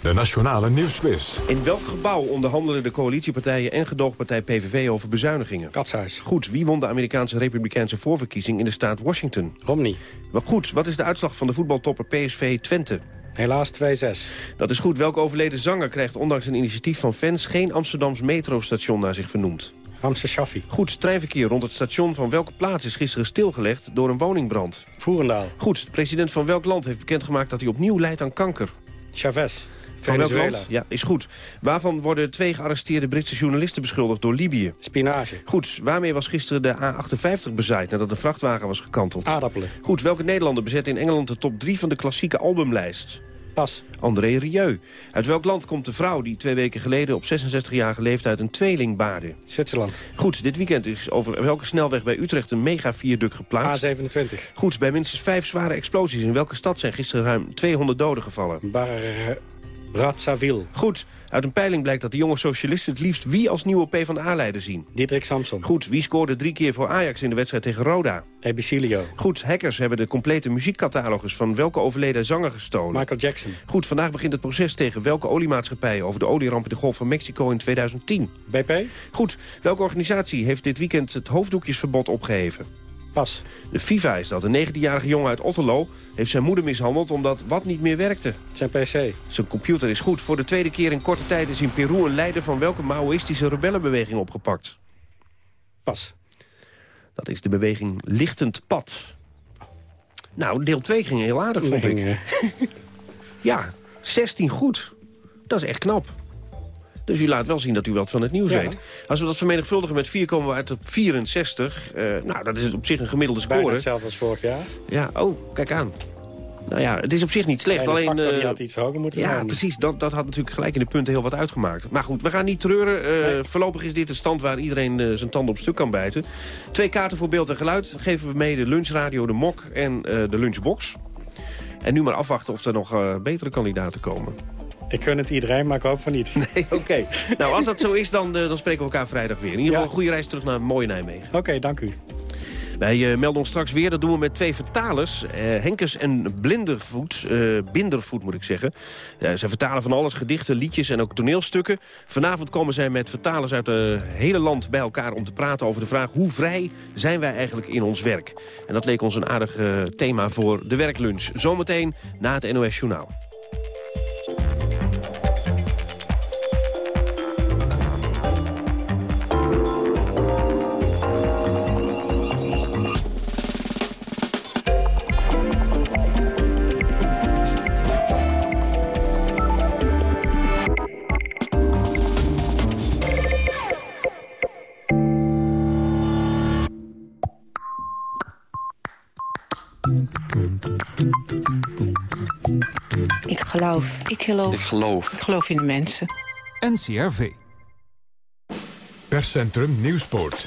De Nationale Nieuwsquiz. In welk gebouw onderhandelen de coalitiepartijen en gedoogpartij PVV over bezuinigingen? Katshuis. Goed, wie won de Amerikaanse Republikeinse voorverkiezing in de staat Washington? Romney. Wel goed, wat is de uitslag van de voetbaltopper PSV Twente? Helaas 2-6. Dat is goed. Welke overleden zanger krijgt ondanks een initiatief van fans... geen Amsterdams metrostation naar zich vernoemd? Ramse Shaffi. Goed, treinverkeer rond het station van welke plaats is gisteren stilgelegd door een woningbrand? Voerendaal. Goed, de president van welk land heeft bekendgemaakt dat hij opnieuw lijdt aan kanker? Chavez. Van welk land? Ja, is goed. Waarvan worden twee gearresteerde Britse journalisten beschuldigd door Libië? Spinage. Goed, waarmee was gisteren de A58 bezaaid nadat een vrachtwagen was gekanteld? Aardappelen. Goed, welke Nederlander bezet in Engeland de top 3 van de klassieke albumlijst? Pas. André Rieu. Uit welk land komt de vrouw die twee weken geleden op 66-jarige leeftijd een tweeling baarde? Zwitserland. Goed, dit weekend is over welke snelweg bij Utrecht een mega-viaduct geplaatst? A27. Goed, bij minstens vijf zware explosies in welke stad zijn gisteren ruim 200 doden gevallen? Bar Brazzaville. Goed, uit een peiling blijkt dat de jonge socialisten het liefst wie als nieuwe PvdA-leider zien. Diederik Samson. Goed, wie scoorde drie keer voor Ajax in de wedstrijd tegen Roda? Ebicilio. Goed, hackers hebben de complete muziekcatalogus van welke overleden zanger gestolen? Michael Jackson. Goed, vandaag begint het proces tegen welke oliemaatschappij over de olieramp in de Golf van Mexico in 2010? BP. Goed, welke organisatie heeft dit weekend het hoofddoekjesverbod opgeheven? Pas. De FIFA is dat. Een 19-jarige jongen uit Otterlo heeft zijn moeder mishandeld omdat wat niet meer werkte. Zijn PC. Zijn computer is goed. Voor de tweede keer in korte tijd is in Peru een leider van welke Maoïstische rebellenbeweging opgepakt? Pas. Dat is de beweging Lichtend Pad. Nou, deel 2 ging heel aardig, vond ik. Ja, 16 goed. Dat is echt knap. Dus u laat wel zien dat u wat van het nieuws Ja. weet. Als we dat vermenigvuldigen met 4 komen we uit op 64. Eh, nou, dat is op zich een gemiddelde Bijna score. hetzelfde als vorig jaar. Ja, oh, kijk aan. Nou ja, het is op zich niet slecht. Alleen, de factor die eh, had iets hoger moeten ja, precies. Dat, dat had natuurlijk gelijk in de punten heel wat uitgemaakt. Maar goed, we gaan niet treuren. Eh, Voorlopig is dit een stand waar iedereen zijn tanden op stuk kan bijten. Twee kaarten voor beeld en geluid geven we mee. De lunchradio, de mok en de lunchbox. En nu maar afwachten of er nog betere kandidaten komen. Ik gun het iedereen, maar ik hoop van niet. Nee, oké. nou, als dat zo is, dan, eh, dan spreken we elkaar vrijdag weer. In ieder geval een goede reis terug naar mooie Nijmegen. Oké, dank u. Wij eh, melden ons straks weer. Dat doen we met twee vertalers. eh, Henkes en Blindervoet. Bindervoet moet ik zeggen. Zij vertalen van alles. Gedichten, liedjes en ook toneelstukken. Vanavond komen zij met vertalers uit het hele land bij elkaar... om te praten over de vraag hoe vrij zijn wij eigenlijk in ons werk. En dat leek ons een aardig thema voor de werklunch. Zometeen na het NOS Journaal. Ik geloof. Ik geloof. Ik geloof. Ik geloof in de mensen. NCRV. Perscentrum Nieuwspoort.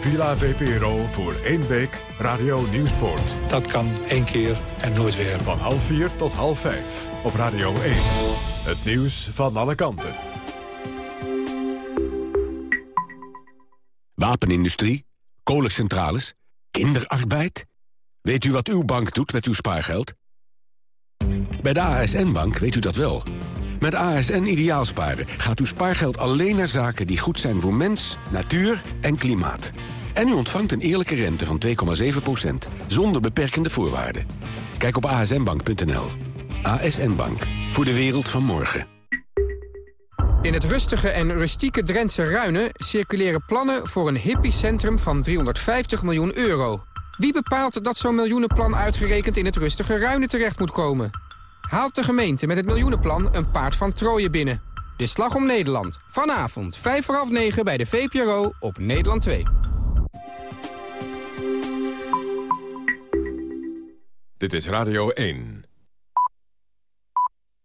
Villa VPRO voor één week Radio Nieuwsport. Dat kan één keer en nooit weer. Van half vier tot half vijf op Radio 1. Het nieuws van alle kanten. Wapenindustrie, kolencentrales, kinderarbeid. Weet u wat uw bank doet met uw spaargeld? Bij de ASN-bank weet u dat wel. Met ASN Ideaalsparen gaat uw spaargeld alleen naar zaken die goed zijn voor mens, natuur en klimaat. En u ontvangt een eerlijke rente van 2,7% zonder beperkende voorwaarden. Kijk op asnbank.nl. ASN Bank, voor de wereld van morgen. In het rustige en rustieke Drentse Ruinen circuleren plannen voor een hippiecentrum van 350 miljoen euro. Wie bepaalt dat zo'n miljoenenplan uitgerekend in het rustige Ruinen terecht moet komen? Haalt de gemeente met het miljoenenplan een paard van Troje binnen? De Slag om Nederland. Vanavond, 5 voor half 9 bij de VPRO op Nederland 2. Dit is Radio 1.